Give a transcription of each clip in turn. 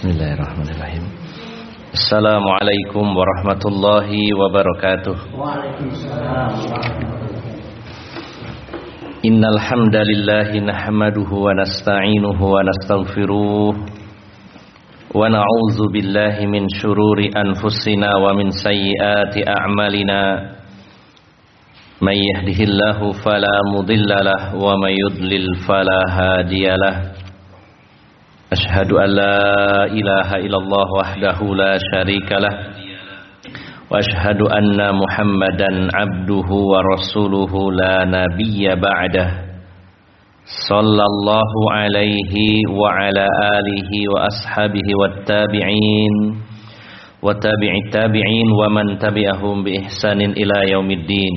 Bismillahirrahmanirrahim. Assalamualaikum warahmatullahi wabarakatuh. Innal hamdalillah nahmaduhu wa nasta'inuhu wa nastaghfiruh wa na'udzu billahi min shururi anfusina wa min sayyiati a'malina. May yahdihillahu fala mudilla lahu wa may yudlil fala. أشهد أن لا إله إلا الله وحده لا شريك له وأشهد أن محمدا عبده ورسوله لا نبي بعده صلى الله عليه وعلى آله وأصحابه والتابعين وتابع التابعين ومن تبعهم بإحسان إلى يوم الدين.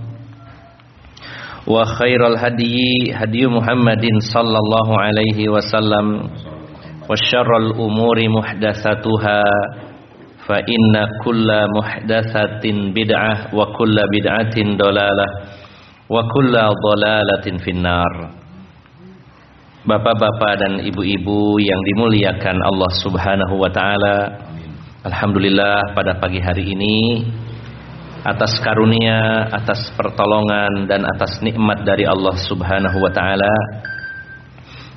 وخير الهدي هدي محمد صلى الله عليه وسلم وشر الأمور محدثاتها فإن كل محدثة بدعة وكل بدعة ضلالة وكل ضلالة في النار Bapak-bapak dan ibu-ibu yang dimuliakan Allah Subhanahu wa taala. Alhamdulillah pada pagi hari ini atas karunia, atas pertolongan dan atas nikmat dari Allah Subhanahu wa taala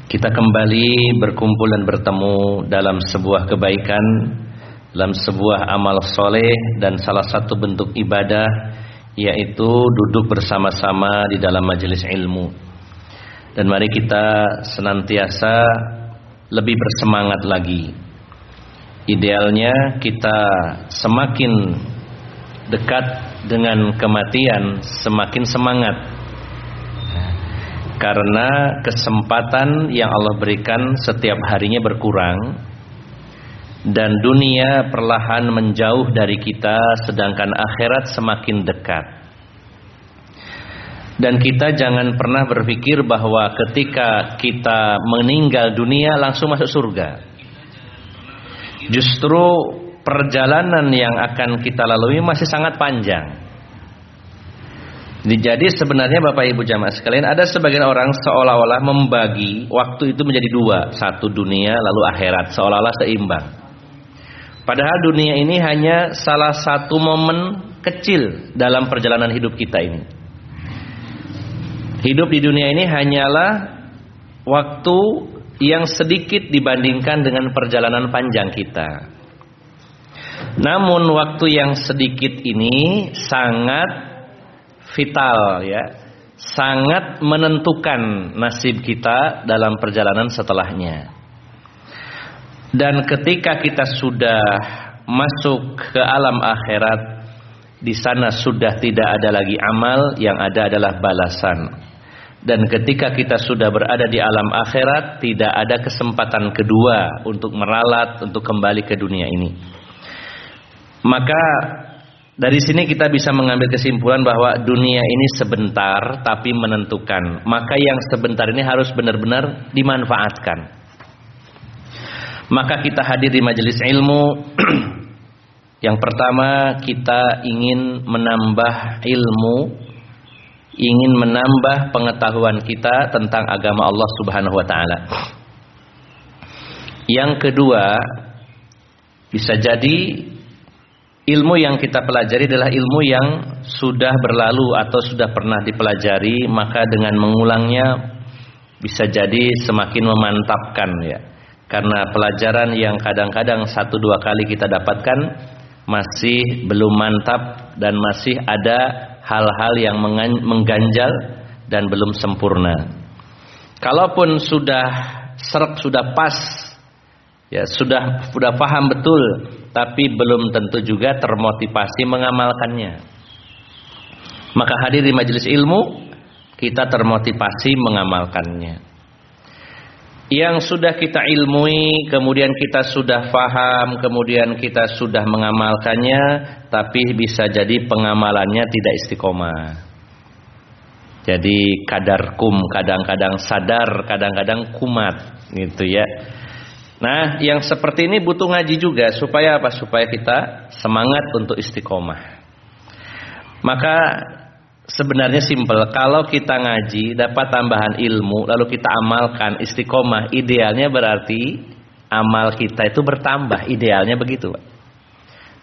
kita kembali berkumpul dan bertemu dalam sebuah kebaikan, dalam sebuah amal soleh dan salah satu bentuk ibadah yaitu duduk bersama-sama di dalam majelis ilmu. Dan mari kita senantiasa lebih bersemangat lagi. Idealnya kita semakin dekat dengan kematian semakin semangat. Karena kesempatan yang Allah berikan setiap harinya berkurang dan dunia perlahan menjauh dari kita sedangkan akhirat semakin dekat. Dan kita jangan pernah berpikir bahwa ketika kita meninggal dunia langsung masuk surga. Justru perjalanan yang akan kita lalui masih sangat panjang. Jadi sebenarnya Bapak Ibu jamaah sekalian ada sebagian orang seolah-olah membagi waktu itu menjadi dua, satu dunia lalu akhirat seolah-olah seimbang. Padahal dunia ini hanya salah satu momen kecil dalam perjalanan hidup kita ini. Hidup di dunia ini hanyalah waktu yang sedikit dibandingkan dengan perjalanan panjang kita. Namun waktu yang sedikit ini sangat vital ya. Sangat menentukan nasib kita dalam perjalanan setelahnya. Dan ketika kita sudah masuk ke alam akhirat, di sana sudah tidak ada lagi amal, yang ada adalah balasan. Dan ketika kita sudah berada di alam akhirat, tidak ada kesempatan kedua untuk meralat, untuk kembali ke dunia ini. Maka dari sini kita bisa mengambil kesimpulan bahwa dunia ini sebentar tapi menentukan. Maka yang sebentar ini harus benar-benar dimanfaatkan. Maka kita hadir di majelis ilmu. yang pertama kita ingin menambah ilmu, ingin menambah pengetahuan kita tentang agama Allah Subhanahu wa taala. Yang kedua, bisa jadi ilmu yang kita pelajari adalah ilmu yang sudah berlalu atau sudah pernah dipelajari maka dengan mengulangnya bisa jadi semakin memantapkan ya karena pelajaran yang kadang-kadang satu dua kali kita dapatkan masih belum mantap dan masih ada hal-hal yang mengganjal dan belum sempurna. Kalaupun sudah serak sudah pas ya sudah sudah paham betul tapi belum tentu juga termotivasi mengamalkannya. Maka hadir di majelis ilmu kita termotivasi mengamalkannya yang sudah kita ilmui, kemudian kita sudah faham, kemudian kita sudah mengamalkannya, tapi bisa jadi pengamalannya tidak istiqomah. Jadi kadar kum, kadang-kadang sadar, kadang-kadang kumat, gitu ya. Nah, yang seperti ini butuh ngaji juga supaya apa? Supaya kita semangat untuk istiqomah. Maka Sebenarnya simpel, kalau kita ngaji dapat tambahan ilmu lalu kita amalkan istiqomah, idealnya berarti amal kita itu bertambah, idealnya begitu.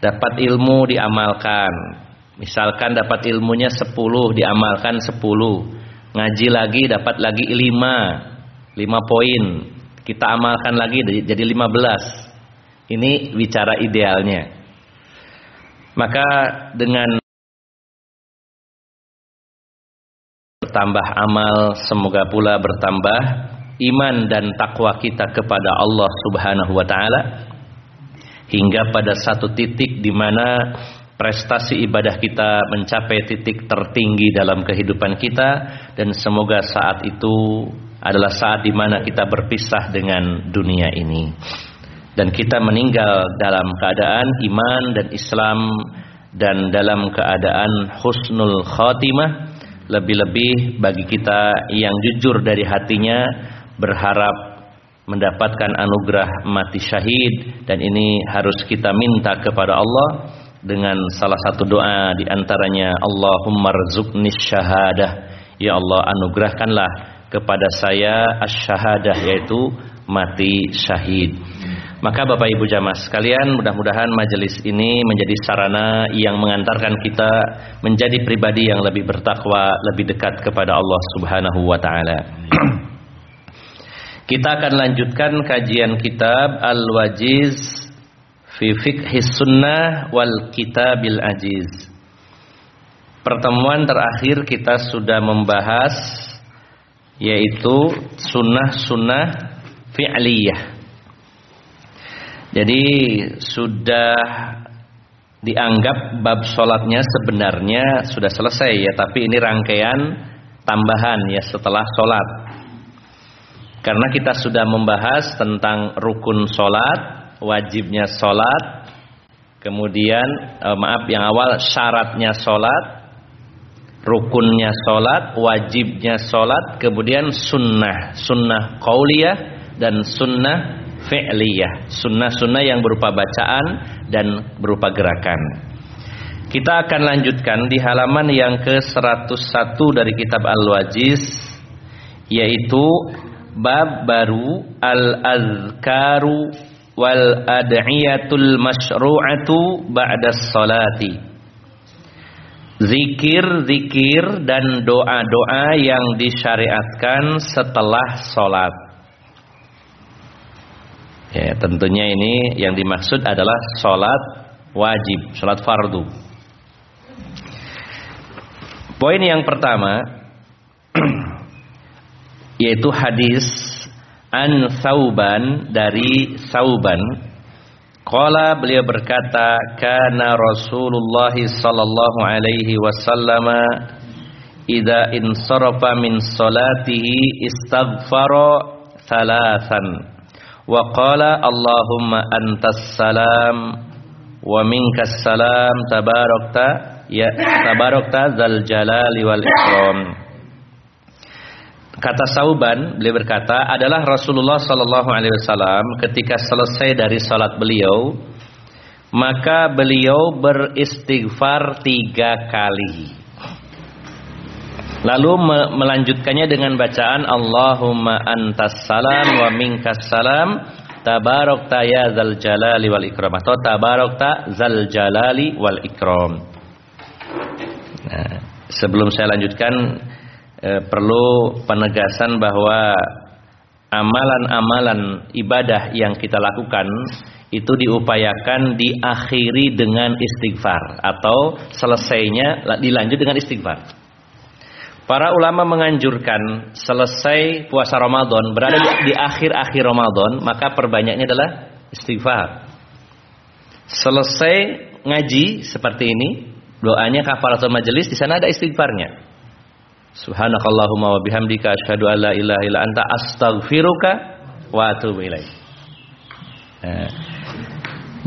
Dapat ilmu diamalkan. Misalkan dapat ilmunya 10 diamalkan 10. Ngaji lagi dapat lagi 5. 5 poin. Kita amalkan lagi jadi 15. Ini bicara idealnya. Maka dengan bertambah amal, semoga pula bertambah iman dan takwa kita kepada Allah Subhanahu wa taala hingga pada satu titik di mana prestasi ibadah kita mencapai titik tertinggi dalam kehidupan kita dan semoga saat itu adalah saat di mana kita berpisah dengan dunia ini. Dan kita meninggal dalam keadaan iman dan Islam dan dalam keadaan husnul khatimah lebih-lebih bagi kita yang jujur dari hatinya berharap mendapatkan anugerah mati syahid. Dan ini harus kita minta kepada Allah dengan salah satu doa di antaranya Allahumma rzuqni syahadah. Ya Allah anugerahkanlah kepada saya asy-syahadah yaitu mati syahid maka Bapak Ibu jamaah sekalian, mudah-mudahan majelis ini menjadi sarana yang mengantarkan kita menjadi pribadi yang lebih bertakwa, lebih dekat kepada Allah Subhanahu wa taala. kita akan lanjutkan kajian kitab Al-Wajiz fi Fiqh Sunnah wal Kitabil Ajiz. Pertemuan terakhir kita sudah membahas yaitu sunnah-sunnah fi'liyah jadi sudah dianggap bab sholatnya sebenarnya sudah selesai ya, tapi ini rangkaian tambahan ya setelah sholat. Karena kita sudah membahas tentang rukun sholat, wajibnya sholat, kemudian eh, maaf yang awal syaratnya sholat, rukunnya sholat, wajibnya sholat, kemudian sunnah, sunnah qauliyah dan sunnah fi'liyah, sunnah-sunnah yang berupa bacaan dan berupa gerakan. Kita akan lanjutkan di halaman yang ke-101 dari kitab Al-Wajiz yaitu bab baru al-azkaru wal ad'iyatul masyru'atu ba'da salati. Zikir-zikir dan doa-doa yang disyariatkan setelah salat. Ya, tentunya ini yang dimaksud adalah sholat wajib, sholat fardu. Poin yang pertama yaitu hadis an Sauban dari Sauban. Qala beliau berkata, "Kana Rasulullah sallallahu alaihi wasallam idza insarafa min salatihi istaghfara thalathan." wa qala Allahumma antas salam wa minkas salam tabarakta ya tabarakta zal jalali wal ikram Kata Sauban, beliau berkata, adalah Rasulullah Sallallahu Alaihi Wasallam ketika selesai dari salat beliau, maka beliau beristighfar tiga kali. Lalu melanjutkannya dengan bacaan Allahumma antas salam wa minkas salam tabarakta ya zal jalali wal ikram atau tabarakta zal jalali wal ikram. Nah, sebelum saya lanjutkan eh, perlu penegasan bahwa amalan-amalan ibadah yang kita lakukan itu diupayakan diakhiri dengan istighfar atau selesainya dilanjut dengan istighfar. Para ulama menganjurkan selesai puasa Ramadan berada di akhir-akhir Ramadan maka perbanyaknya adalah istighfar. Selesai ngaji seperti ini doanya kafaratul majelis di sana ada istighfarnya. Subhanakallahumma wa bihamdika asyhadu an la ilaha illa anta astaghfiruka wa atubu ilaik. Nah,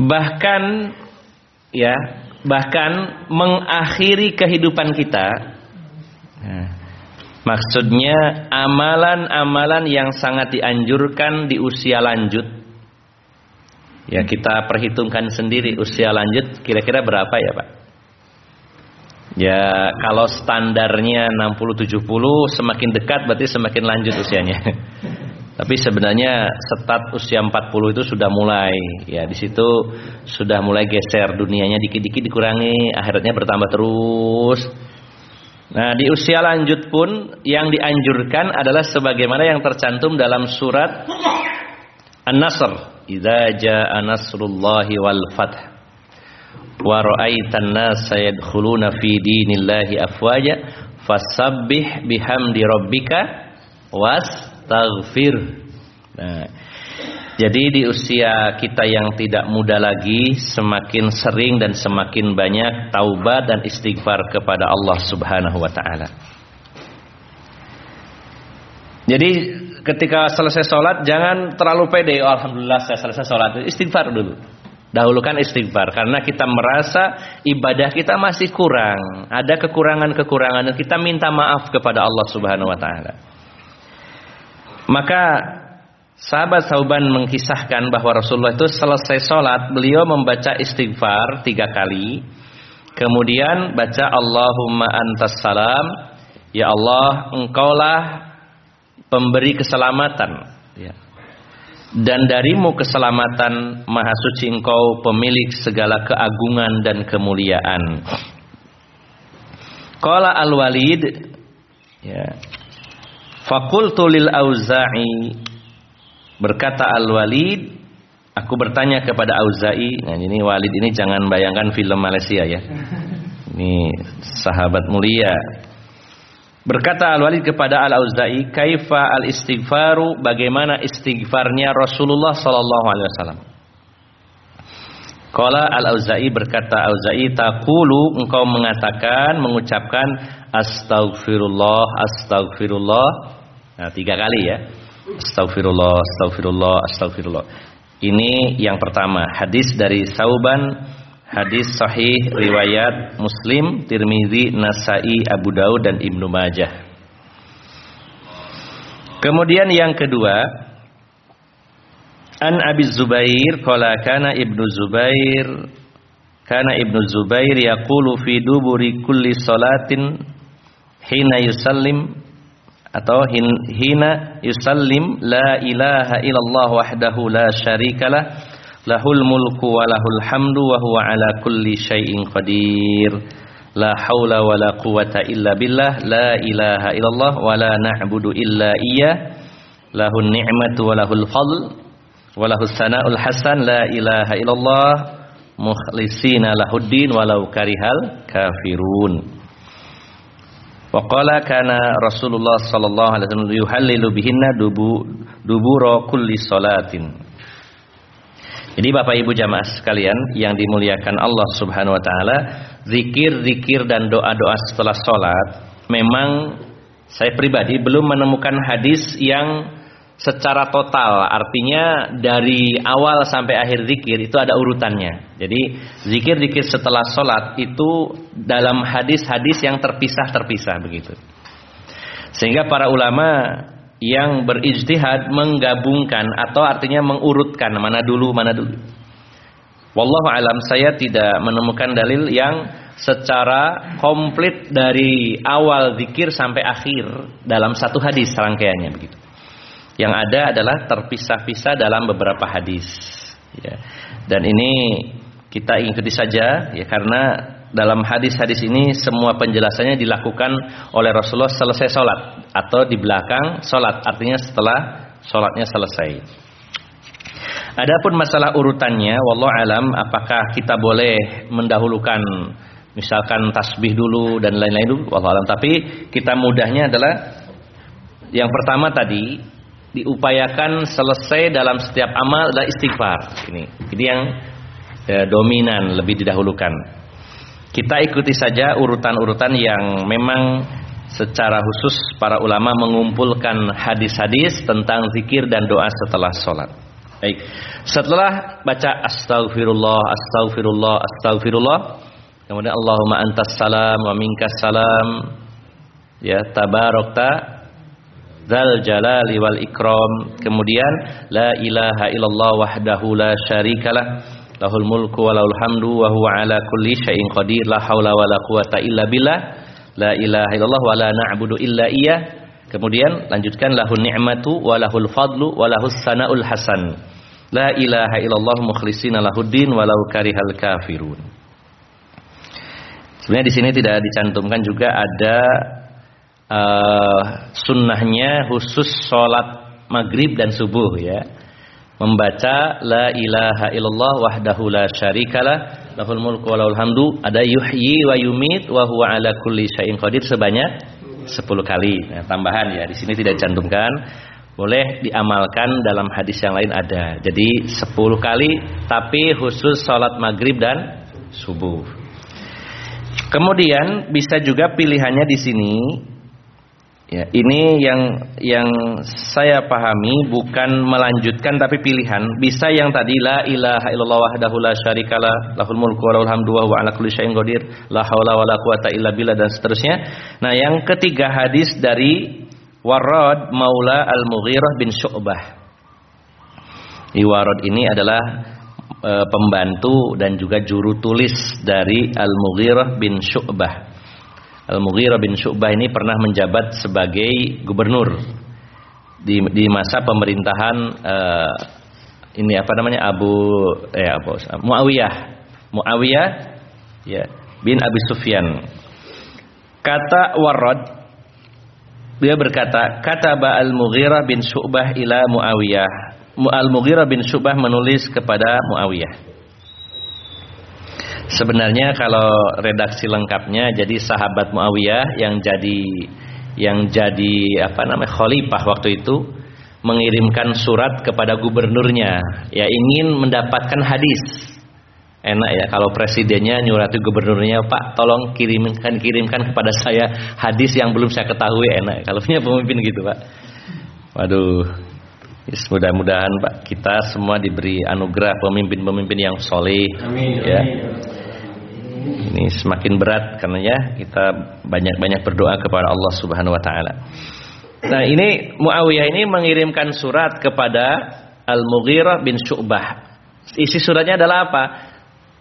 bahkan ya, bahkan mengakhiri kehidupan kita nah, maksudnya amalan-amalan yang sangat dianjurkan di usia lanjut. Ya kita perhitungkan sendiri usia lanjut kira-kira berapa ya Pak Ya kalau standarnya 60-70 semakin dekat berarti semakin lanjut usianya. Tapi sebenarnya setat usia 40 itu sudah mulai ya di situ sudah mulai geser dunianya dikit-dikit dikurangi, akhirnya bertambah terus. Nah, di usia lanjut pun yang dianjurkan adalah sebagaimana yang tercantum dalam surat An-Nasr, "Idza jaa nasrullahi wal fath." Wa ra'aitan nasa yadkhuluna fi dinillahi afwaja fasabbih bihamdi rabbika wastaghfir. Nah, jadi di usia kita yang tidak muda lagi semakin sering dan semakin banyak taubat dan istighfar kepada Allah Subhanahu wa taala. Jadi ketika selesai sholat jangan terlalu pede. Oh, Alhamdulillah saya selesai sholat. Istighfar dulu. Dahulukan istighfar karena kita merasa ibadah kita masih kurang, ada kekurangan-kekurangan dan kita minta maaf kepada Allah Subhanahu wa taala. Maka sahabat Sauban mengkisahkan bahwa Rasulullah itu selesai sholat beliau membaca istighfar tiga kali, kemudian baca Allahumma antas salam, ya Allah engkaulah pemberi keselamatan. Ya dan darimu keselamatan maha suci engkau pemilik segala keagungan dan kemuliaan. Qala al-walid ya Fakultu lil auza'i. Berkata al-walid aku bertanya kepada auza'i. Nah ini walid ini jangan bayangkan film Malaysia ya. Ini sahabat mulia Berkata Al-Walid kepada Al-Auza'i, "Kaifa al-istighfaru? Bagaimana istighfarnya Rasulullah sallallahu alaihi wasallam?" Qala Al-Auza'i berkata Auza'i taqulu engkau mengatakan mengucapkan astaghfirullah astaghfirullah nah tiga kali ya astaghfirullah astaghfirullah astaghfirullah ini yang pertama hadis dari Sauban Hadis sahih riwayat Muslim, Tirmizi, Nasai, Abu Daud dan Ibnu Majah. Kemudian yang kedua, An Abi Zubair qala kana Ibnu Zubair kana Ibnu Zubair yaqulu fi duburi kulli salatin hina yusallim atau hina yusallim la ilaha illallah wahdahu la syarikalah له الملك وله الحمد وهو على كل شيء قدير. لا حول ولا قوة إلا بالله. لا إله إلا الله ولا نعبد إلا إياه. له النعمة وله الفضل وله الثناء الحسن. لا إله إلا الله. مخلصين له الدين ولو كره الكافرون. وقال كان رسول الله صلى الله عليه وسلم يحلل بهن دبور كل صلاة. Jadi Bapak Ibu jamaah sekalian yang dimuliakan Allah Subhanahu wa taala, zikir-zikir dan doa-doa setelah sholat memang saya pribadi belum menemukan hadis yang secara total artinya dari awal sampai akhir zikir itu ada urutannya. Jadi zikir-zikir setelah sholat itu dalam hadis-hadis yang terpisah-terpisah begitu. Sehingga para ulama yang berijtihad menggabungkan atau artinya mengurutkan mana dulu mana dulu. Wallahu alam saya tidak menemukan dalil yang secara komplit dari awal zikir sampai akhir dalam satu hadis rangkaiannya begitu. Yang ada adalah terpisah-pisah dalam beberapa hadis. Ya. Dan ini kita ikuti saja ya karena dalam hadis-hadis ini semua penjelasannya dilakukan oleh Rasulullah selesai sholat atau di belakang sholat artinya setelah sholatnya selesai. Adapun masalah urutannya, wallah alam, apakah kita boleh mendahulukan misalkan tasbih dulu dan lain-lain dulu, wallah alam. Tapi kita mudahnya adalah yang pertama tadi diupayakan selesai dalam setiap amal adalah istighfar. Ini, ini yang ya, dominan lebih didahulukan. Kita ikuti saja urutan-urutan yang memang secara khusus para ulama mengumpulkan hadis-hadis tentang zikir dan doa setelah sholat. Baik. Setelah baca astaghfirullah, astaghfirullah, astaghfirullah, kemudian Allahumma antas salam wa minkas salam. Ya, tabarakta dzal jalali wal ikram. Kemudian la ilaha illallah wahdahu la syarikalah lahul mulku wa lahul hamdu wa huwa ala kulli syai'in qadir. La haula wala quwata illa billah. La ilaha illallah wa la na'budu illa iyyah kemudian lanjutkan lahun ni'matu wa lahul fadlu wa lahus sanaul hasan. La ilaha illallah mukhlishina lahuddin walau karihal kafirun. Sebenarnya di sini tidak dicantumkan juga ada uh, sunnahnya khusus sholat maghrib dan subuh ya membaca la ilaha illallah wahdahu la syarikalah lahul mulku wa lahul hamdu ada yuhyi wa yumit wa huwa ala kulli syai'in qadir sebanyak 10 kali. Nah, tambahan ya di sini tidak dicantumkan. Boleh diamalkan dalam hadis yang lain ada. Jadi 10 kali tapi khusus salat maghrib dan subuh. Kemudian bisa juga pilihannya di sini Ya, ini yang yang saya pahami bukan melanjutkan tapi pilihan. Bisa yang tadi la ilaha illallah wahdahu la syarikalah lahul mulku wa lahul hamdu wa ala kulli syai'in qadir la haula wala quwata illa billah dan seterusnya. Nah, yang ketiga hadis dari Warad Maula Al-Mughirah bin Syu'bah. Iwarad ini adalah e, pembantu dan juga juru tulis dari Al-Mughirah bin Syu'bah. Al-Mughirah bin Syu'bah ini pernah menjabat sebagai gubernur di di masa pemerintahan uh, ini apa namanya Abu eh apa Muawiyah. Muawiyah ya bin Abi Sufyan. Kata Warad dia berkata, kata Al-Mughirah bin Syu'bah ila Muawiyah. Al-Mughirah bin Syu'bah menulis kepada Muawiyah. Sebenarnya kalau redaksi lengkapnya jadi sahabat Muawiyah yang jadi yang jadi apa namanya khalifah waktu itu mengirimkan surat kepada gubernurnya ya ingin mendapatkan hadis. Enak ya kalau presidennya nyurati gubernurnya, "Pak, tolong kirimkan kirimkan kepada saya hadis yang belum saya ketahui." Enak kalau punya pemimpin gitu, Pak. Waduh, Yes, mudah-mudahan Pak kita semua diberi anugerah pemimpin-pemimpin yang soleh. Amin. Ya. Ini semakin berat karena ya kita banyak-banyak berdoa kepada Allah Subhanahu wa taala. Nah, ini Muawiyah ini mengirimkan surat kepada Al-Mughirah bin Syu'bah. Isi suratnya adalah apa?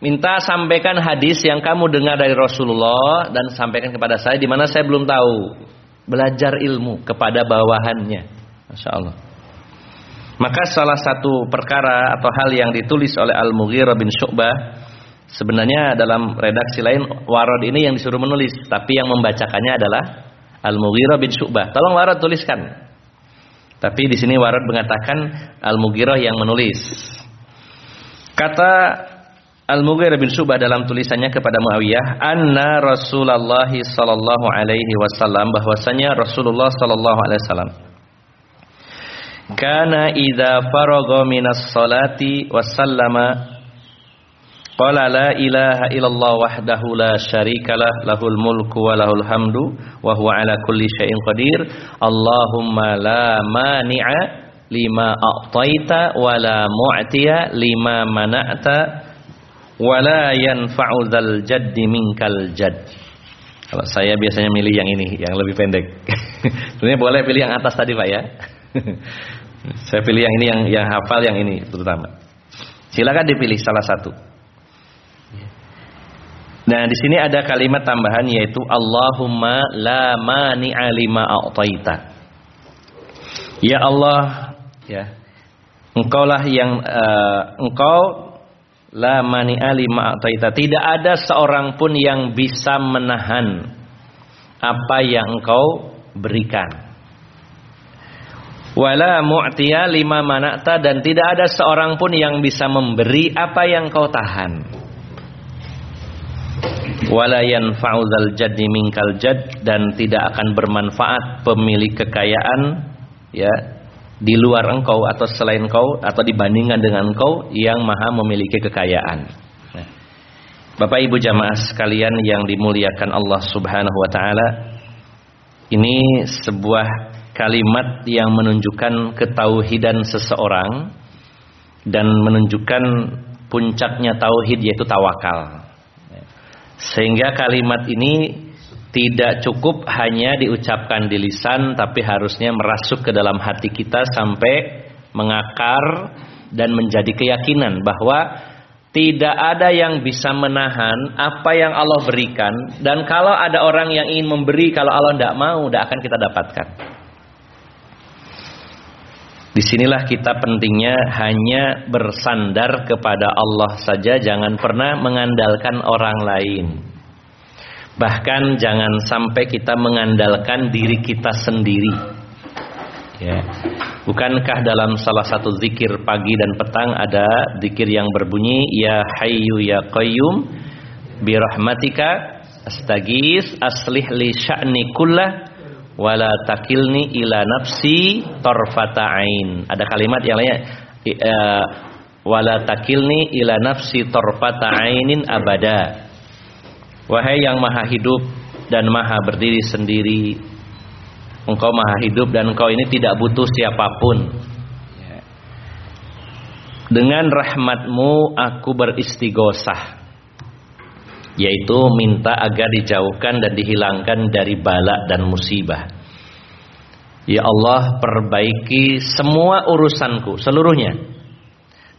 Minta sampaikan hadis yang kamu dengar dari Rasulullah dan sampaikan kepada saya di mana saya belum tahu. Belajar ilmu kepada bawahannya. Masya Allah. Maka salah satu perkara atau hal yang ditulis oleh Al-Mughirah bin Syu'bah Sebenarnya dalam redaksi lain Warad ini yang disuruh menulis, tapi yang membacakannya adalah Al-Mughirah bin Syu'bah. Tolong Warad tuliskan. Tapi di sini Warad mengatakan Al-Mughirah yang menulis. Kata Al-Mughirah bin Syu'bah dalam tulisannya kepada Muawiyah, "Anna Rasulullah sallallahu alaihi wasallam bahwasanya Rasulullah sallallahu alaihi wasallam kana idza faragha minas salati wasallama Qala la ilaha illallah wahdahu la syarikalah lahul mulku wa lahul hamdu wa huwa ala kulli syai'in qadir. Allahumma la mani'a lima a'taita wa la mu'tiya lima mana'ta wa la yanfa'u dzal jaddi. Kalau saya biasanya milih yang ini, yang lebih pendek. Sebenarnya boleh pilih yang atas tadi, Pak ya. saya pilih yang ini yang yang hafal yang ini terutama. Silakan dipilih salah satu. Nah, di sini ada kalimat tambahan yaitu Allahumma la mani'a lima a'taita. Ya Allah, ya. Engkaulah yang uh, engkau la mani'a lima a'taita. Tidak ada seorang pun yang bisa menahan apa yang engkau berikan. Wala mu'tiya lima manakta dan tidak ada seorang pun yang bisa memberi apa yang kau tahan. Wala yanfa'u dzal jaddi minkal jad dan tidak akan bermanfaat pemilik kekayaan ya di luar engkau atau selain engkau atau dibandingkan dengan engkau yang maha memiliki kekayaan. Nah, Bapak Ibu jamaah sekalian yang dimuliakan Allah Subhanahu wa taala, ini sebuah kalimat yang menunjukkan ketauhidan seseorang dan menunjukkan puncaknya tauhid yaitu tawakal. Sehingga kalimat ini tidak cukup hanya diucapkan di lisan tapi harusnya merasuk ke dalam hati kita sampai mengakar dan menjadi keyakinan bahwa tidak ada yang bisa menahan apa yang Allah berikan dan kalau ada orang yang ingin memberi kalau Allah tidak mau tidak akan kita dapatkan. Di sinilah kita pentingnya hanya bersandar kepada Allah saja, jangan pernah mengandalkan orang lain. Bahkan jangan sampai kita mengandalkan diri kita sendiri. Ya. Bukankah dalam salah satu zikir pagi dan petang ada zikir yang berbunyi ya hayyu ya qayyum bi rahmatika astagis aslih li sya'ni kullah wala takilni ila nafsi tarfata ain. Ada kalimat yang lainnya uh, wala takilni ila nafsi tarfata ainin abada. Wahai yang maha hidup dan maha berdiri sendiri, engkau maha hidup dan engkau ini tidak butuh siapa pun. Dengan rahmatmu aku beristighosah yaitu minta agar dijauhkan dan dihilangkan dari bala dan musibah. Ya Allah, perbaiki semua urusanku seluruhnya.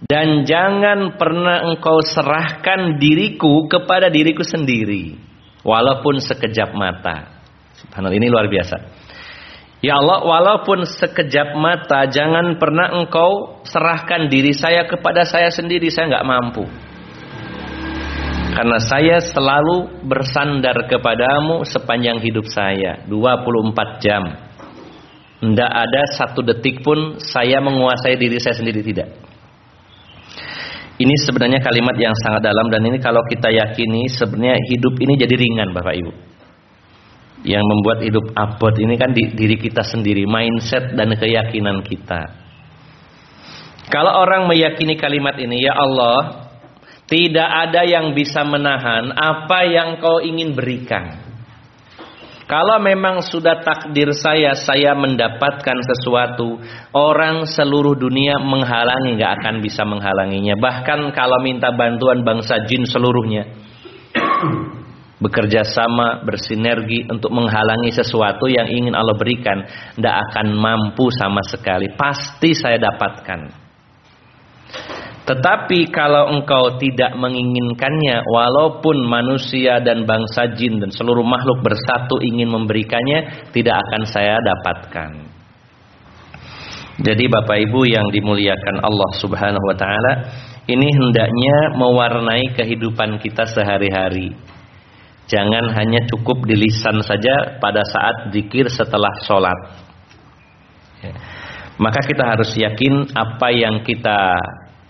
Dan jangan pernah engkau serahkan diriku kepada diriku sendiri walaupun sekejap mata. Subhanallah ini luar biasa. Ya Allah, walaupun sekejap mata, jangan pernah engkau serahkan diri saya kepada saya sendiri. Saya nggak mampu. Karena saya selalu bersandar kepadamu sepanjang hidup saya 24 jam. Tidak ada satu detik pun saya menguasai diri saya sendiri tidak. Ini sebenarnya kalimat yang sangat dalam Dan ini kalau kita yakini sebenarnya hidup ini jadi ringan Bapak Ibu. Yang membuat hidup abot ini kan di diri kita sendiri Mindset dan keyakinan kita. Kalau orang meyakini kalimat ini Ya Allah tidak ada yang bisa menahan apa yang kau ingin berikan. Kalau memang sudah takdir saya, saya mendapatkan sesuatu, orang seluruh dunia menghalangi, nggak akan bisa menghalanginya. Bahkan kalau minta bantuan bangsa jin seluruhnya, bekerja sama, bersinergi untuk menghalangi sesuatu yang ingin Allah berikan, tidak akan mampu sama sekali. Pasti saya dapatkan. Tetapi kalau engkau tidak menginginkannya walaupun manusia dan bangsa jin dan seluruh makhluk bersatu ingin memberikannya tidak akan saya dapatkan. Jadi Bapak Ibu yang dimuliakan Allah Subhanahu wa taala, ini hendaknya mewarnai kehidupan kita sehari-hari. Jangan hanya cukup di lisan saja pada saat zikir setelah sholat. Ya. Maka kita harus yakin apa yang kita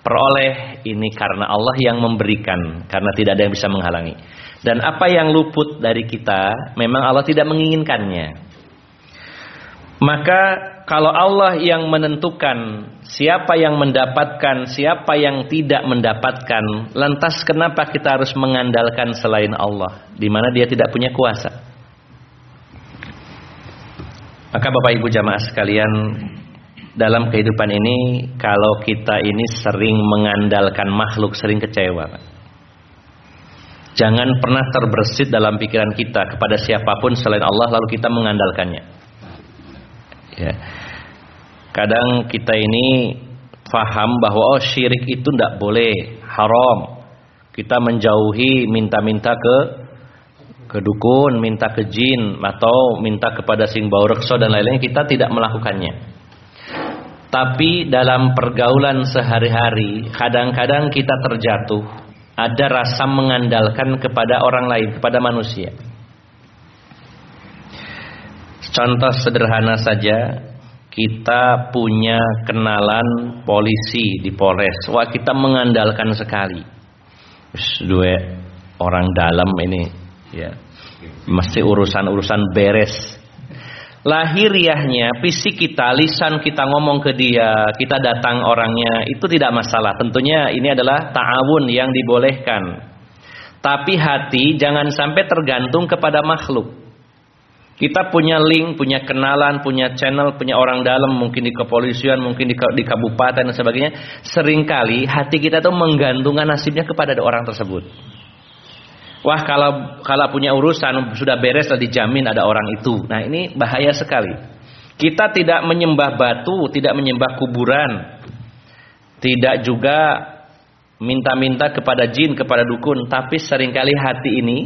peroleh ini karena Allah yang memberikan karena tidak ada yang bisa menghalangi. Dan apa yang luput dari kita memang Allah tidak menginginkannya. Maka kalau Allah yang menentukan siapa yang mendapatkan siapa yang tidak mendapatkan lantas kenapa kita harus mengandalkan selain Allah di mana dia tidak punya kuasa? Maka Bapak Ibu jamaah sekalian dalam kehidupan ini kalau kita ini sering mengandalkan makhluk sering kecewa Jangan pernah terbersit dalam pikiran kita kepada siapa pun selain Allah lalu kita mengandalkannya. Ya. Kadang kita ini faham bahwa oh syirik itu tidak boleh, haram. Kita menjauhi minta-minta ke ke dukun, minta ke jin atau minta kepada sing bau dan lain-lain kita tidak melakukannya. Tapi dalam pergaulan sehari-hari kadang-kadang kita terjatuh ada rasa mengandalkan kepada orang lain, kepada manusia. Contoh sederhana saja, kita punya kenalan polisi di Polres. Wah, kita mengandalkan sekali. Dua orang dalam ini ya. Mesti urusan-urusan beres. Lahiriahnya, fisik kita, lisan kita ngomong ke dia, kita datang orangnya, itu tidak masalah. Tentunya ini adalah ta'awun yang dibolehkan. Tapi hati jangan sampai tergantung kepada makhluk. Kita punya link, punya kenalan, punya channel, punya orang dalam, mungkin di kepolisian, mungkin di, di kabupaten dan sebagainya. Seringkali hati kita tuh menggantungkan nasibnya kepada orang tersebut. Wah kalau kalau punya urusan sudah beres lah dijamin ada orang itu. Nah ini bahaya sekali. Kita tidak menyembah batu, tidak menyembah kuburan, tidak juga minta-minta kepada jin, kepada dukun, tapi sering kali hati ini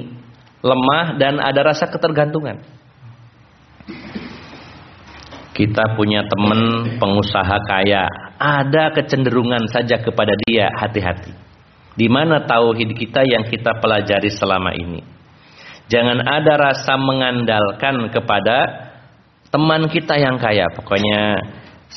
lemah dan ada rasa ketergantungan. Kita punya teman pengusaha kaya, ada kecenderungan saja kepada dia, hati-hati. Di mana tauhid kita yang kita pelajari selama ini? Jangan ada rasa mengandalkan kepada teman kita yang kaya. Pokoknya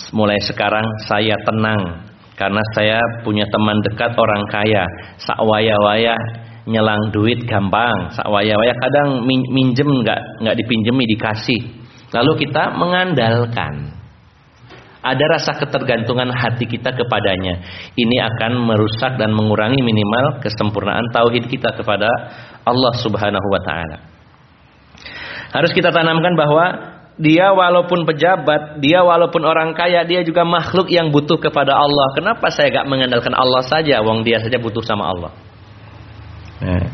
mulai sekarang saya tenang karena saya punya teman dekat orang kaya. Sakwaya-waya nyelang duit gampang, sakwaya-waya kadang minjem nggak nggak dipinjemi dikasih. Lalu kita mengandalkan. Ada rasa ketergantungan hati kita kepadanya. Ini akan merusak dan mengurangi minimal kesempurnaan tauhid kita kepada Allah Subhanahu wa taala. Harus kita tanamkan bahwa dia walaupun pejabat, dia walaupun orang kaya, dia juga makhluk yang butuh kepada Allah. Kenapa saya gak mengandalkan Allah saja, wong dia saja butuh sama Allah? Nah,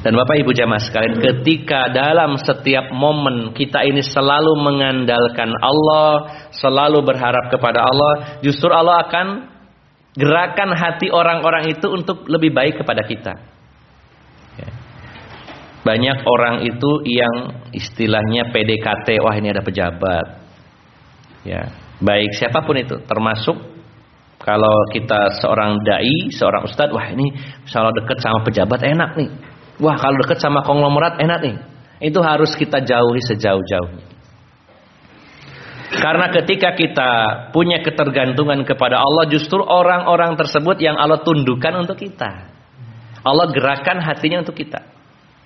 dan Bapak Ibu jamaah sekalian, ketika dalam setiap momen kita ini selalu mengandalkan Allah, selalu berharap kepada Allah, justru Allah akan gerakan hati orang-orang itu untuk lebih baik kepada kita. Ya. Banyak orang itu yang istilahnya PDKT, wah ini ada pejabat. Ya, baik siapa pun itu, termasuk kalau kita seorang dai, seorang ustadz, wah ini kalau dekat sama pejabat enak nih Wah kalau dekat sama konglomerat enak nih. Itu harus kita jauhi sejauh-jauhnya. Karena ketika kita punya ketergantungan kepada Allah justru orang-orang tersebut yang Allah tundukkan untuk kita. Allah gerakan hatinya untuk kita.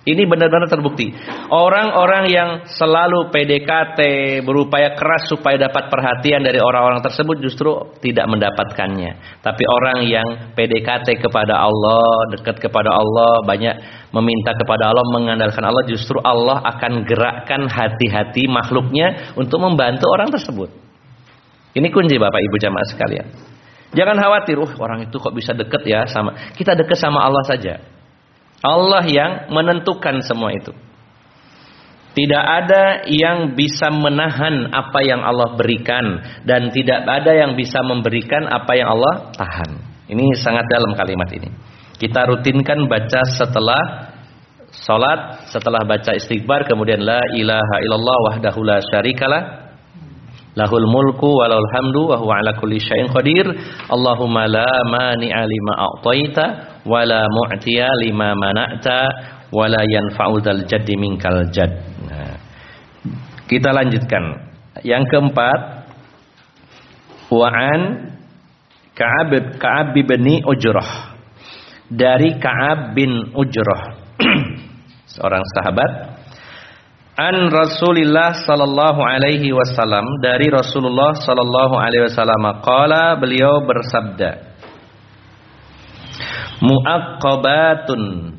Ini benar-benar terbukti. Orang-orang yang selalu PDKT, berupaya keras supaya dapat perhatian dari orang-orang tersebut justru tidak mendapatkannya. Tapi orang yang PDKT kepada Allah, dekat kepada Allah, banyak meminta kepada Allah, mengandalkan Allah, justru Allah akan gerakkan hati-hati makhluknya untuk membantu orang tersebut. Ini kunci Bapak Ibu jamaah sekalian. Jangan khawatir, orang itu kok bisa dekat ya sama kita dekat sama Allah saja. Allah yang menentukan semua itu. Tidak ada yang bisa menahan apa yang Allah berikan dan tidak ada yang bisa memberikan apa yang Allah tahan. Ini sangat dalam kalimat ini. Kita rutinkan baca setelah salat, setelah baca istighfar, kemudian la ilaha illallah wahdahu la syarikalah lahul mulku walal hamdu wa huwa ala kulli syai'in qadir. Allahumma la mani'a lima a'taita wala mu'tiya lima mana'ta wala yanfa'u dzal jaddi minkal jad. Nah, kita lanjutkan. Yang keempat wa'an Ka'ab Ka'ab bin Ujrah. Dari Ka'ab bin Ujrah. Seorang sahabat An Rasulillah sallallahu alaihi wasallam dari Rasulullah sallallahu alaihi wasallam qala beliau bersabda muaqqabatun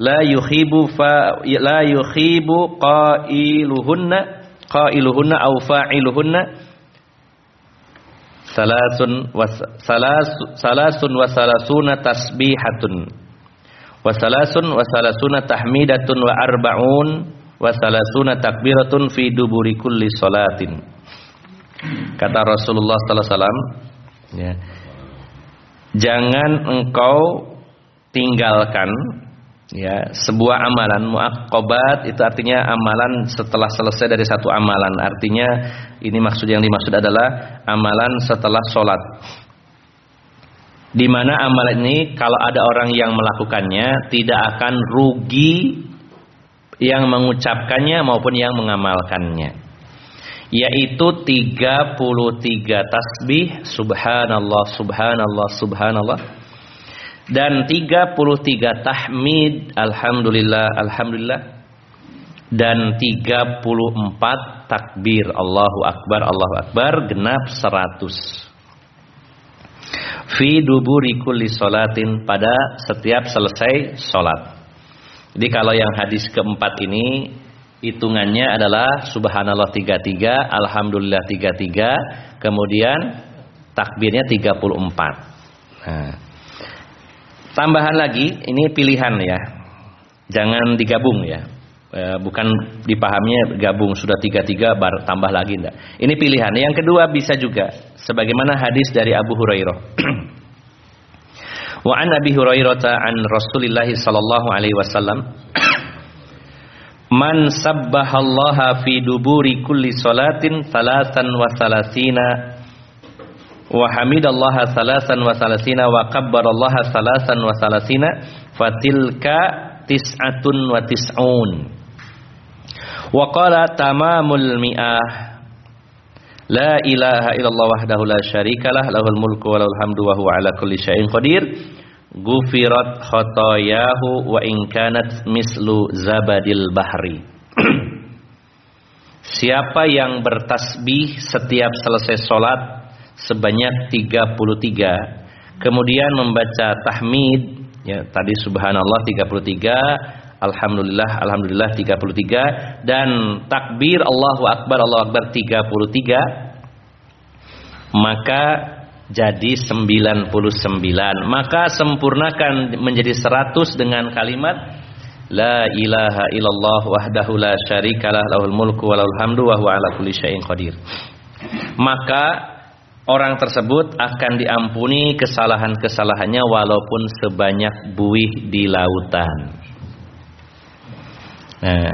la yuhibu fa la yuhibu qailuhunna qailuhunna aw fa'iluhunna salasun wa salasun wa salasuna tasbihatun wa salasun wa salasuna tahmidatun wa arba'un wa salasuna takbiratun fi duburi kulli salatin. Kata Rasulullah sallallahu alaihi wasallam ya jangan engkau tinggalkan ya sebuah amalan muaqqabat itu artinya amalan setelah selesai dari satu amalan. Artinya ini maksud yang dimaksud adalah amalan setelah sholat. Di mana amalan ini kalau ada orang yang melakukannya tidak akan rugi yang mengucapkannya maupun yang mengamalkannya. Yaitu 33 tasbih subhanallah subhanallah subhanallah dan 33 tahmid alhamdulillah alhamdulillah dan 34 takbir Allahu akbar Allahu akbar genap 100 fi duburi kulli salatin pada setiap selesai salat jadi kalau yang hadis keempat ini hitungannya adalah subhanallah 33, alhamdulillah 33, kemudian takbirnya 34. Nah, tambahan lagi, ini pilihan ya. Jangan digabung ya. E, bukan dipahaminya gabung sudah tiga tiga bar tambah lagi enggak. Ini pilihan. Yang kedua bisa juga sebagaimana hadis dari Abu Hurairah. Wa an Abi Hurairah an Rasulillah sallallahu alaihi wasallam Man sabbahallaha fi duburi kulli salatin salatan wa salasina wa hamidallaha salasan wa salasina wa kabbarallaha salasan wa salasina fatilka tis'atun wa tis'un. Wa qala tamamul mi'ah La ilaha illallah wahdahu la syarikalah lahul mulku wa lahul hamdu wa huwa ala kulli syai'in qadir. Gufirat khotoyahu wa inkanat mislu zabadil bahri. Siapa yang bertasbih setiap selesai sholat sebanyak 33 kemudian membaca tahmid ya tadi subhanallah 33 alhamdulillah alhamdulillah 33 dan takbir Allahu akbar Allahu akbar 33 maka jadi 99 maka sempurnakan menjadi 100 dengan kalimat La ilaha illallah wahdahu la syarikalah lahul mulku wa lahul hamdu wa huwa ala kulli syai'in qadir. Maka orang tersebut akan diampuni kesalahan-kesalahannya walaupun sebanyak buih di lautan nah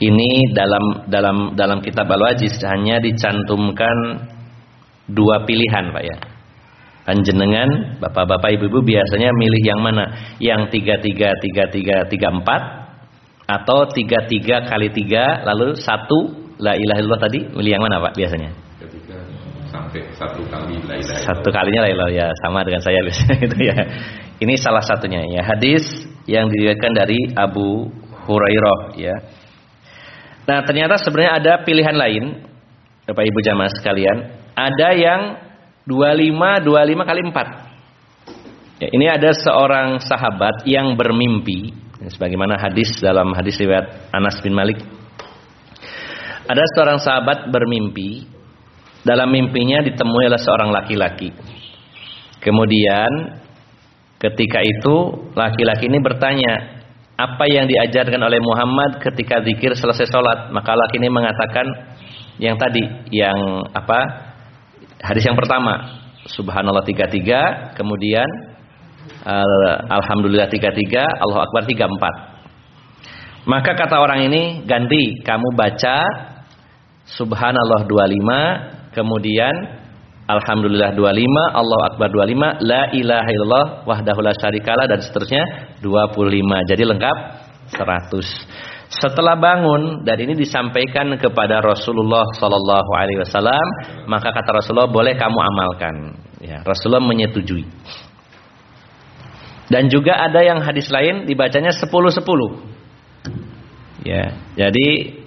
ini dalam dalam dalam kitab Al-Wajiz hanya dicantumkan dua pilihan Pak ya Panjenengan, bapak-bapak, ibu-ibu biasanya milih yang mana? Yang tiga tiga tiga tiga tiga empat atau tiga tiga kali tiga lalu satu la ilaha illallah tadi milih yang mana pak biasanya? Ketiga sampai satu kali la ilaha illallah. Satu kalinya la ilaha ya sama dengan saya biasanya itu ya. Ini salah satunya ya hadis yang diriwayatkan dari Abu Hurairah ya. Nah ternyata sebenarnya ada pilihan lain Bapak Ibu jamaah sekalian. Ada yang 25 25 kali 4. Ya, ini ada seorang sahabat yang bermimpi sebagaimana hadis dalam hadis riwayat Anas bin Malik. Ada seorang sahabat bermimpi dalam mimpinya ditemui oleh seorang laki-laki. Kemudian ketika itu laki-laki ini bertanya, apa yang diajarkan oleh Muhammad ketika zikir selesai sholat? Maka laki ini mengatakan yang tadi, yang apa? Hadis yang pertama, subhanallah 33, kemudian alhamdulillah 33, Allah akbar 34. Maka kata orang ini ganti, kamu baca subhanallah 25, kemudian alhamdulillah 25, Allah akbar 25, la ilaha illallah wahdahu la syarikalah dan seterusnya 25. Jadi lengkap 100. Setelah bangun dan ini disampaikan kepada Rasulullah Sallallahu Alaihi Wasallam, maka kata Rasulullah boleh kamu amalkan. Ya, Rasulullah menyetujui. Dan juga ada yang hadis lain dibacanya sepuluh sepuluh. Ya, jadi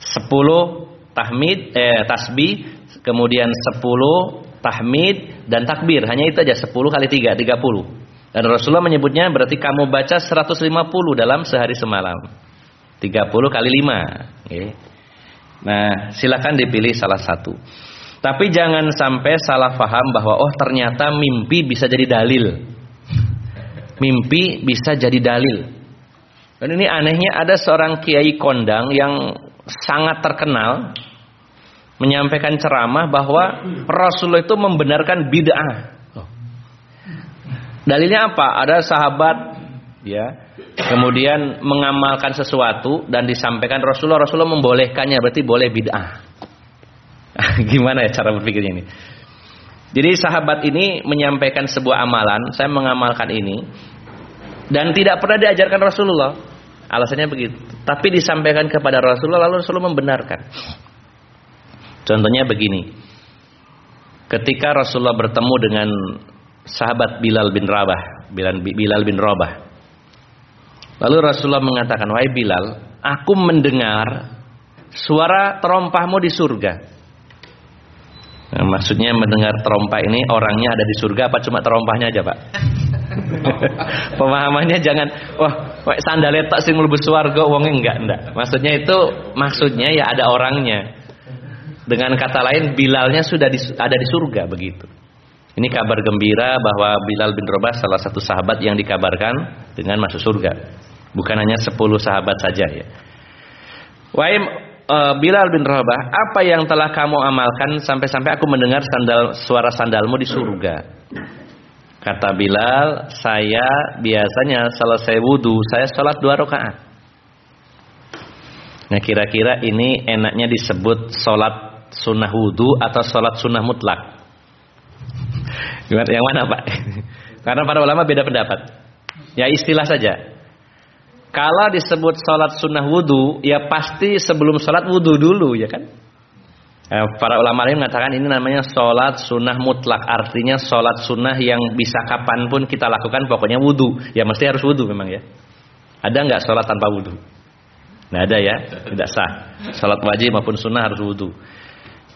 sepuluh tahmid eh tasbih, kemudian sepuluh tahmid dan takbir. Hanya itu aja sepuluh kali tiga tiga puluh. Dan Rasulullah menyebutnya berarti kamu baca 150 dalam sehari semalam. 30 kali 5 okay. Nah silakan dipilih salah satu Tapi jangan sampai salah faham bahwa Oh ternyata mimpi bisa jadi dalil Mimpi bisa jadi dalil Dan ini anehnya ada seorang kiai kondang yang sangat terkenal Menyampaikan ceramah bahwa Rasulullah itu membenarkan bid'ah. Dalilnya apa? Ada sahabat ya kemudian mengamalkan sesuatu dan disampaikan Rasulullah Rasulullah membolehkannya berarti boleh bid'ah. Gimana ya cara berpikirnya ini? Jadi sahabat ini menyampaikan sebuah amalan saya mengamalkan ini dan tidak pernah diajarkan Rasulullah. Alasannya begitu. Tapi disampaikan kepada Rasulullah lalu Rasulullah membenarkan Contohnya begini. Ketika Rasulullah bertemu dengan sahabat Bilal bin Rabah, Bilal, bin Rabah. Lalu Rasulullah mengatakan, "Wahai Bilal, aku mendengar suara terompahmu di surga." Nah, maksudnya mendengar terompah ini orangnya ada di surga apa cuma terompahnya aja, Pak? Pemahamannya jangan wah, sandal tak sing mlebu swarga enggak, enggak. Maksudnya itu maksudnya ya ada orangnya. Dengan kata lain Bilalnya sudah di, ada di surga begitu. Ini kabar gembira bahwa Bilal bin Rabah salah satu sahabat yang dikabarkan dengan masuk surga. Bukan hanya 10 sahabat saja ya. Wahai uh, Bilal bin Rabah, apa yang telah kamu amalkan sampai-sampai aku mendengar sandal suara sandalmu di surga? Kata Bilal, saya biasanya selesai wudhu, saya sholat dua rakaat. Nah kira-kira ini enaknya disebut sholat sunnah wudhu atau sholat sunnah mutlak? Yang mana Pak? Karena para ulama beda pendapat. Ya istilah saja. Kalau disebut sholat sunnah wudhu, ya pasti sebelum sholat wudhu dulu ya kan? Eh, para ulama lain mengatakan ini namanya sholat sunnah mutlak artinya sholat sunnah yang bisa kapan pun kita lakukan pokoknya wudhu ya mesti harus wudhu memang ya ada nggak sholat tanpa wudhu Nah ada ya tidak sah sholat wajib maupun sunnah harus wudhu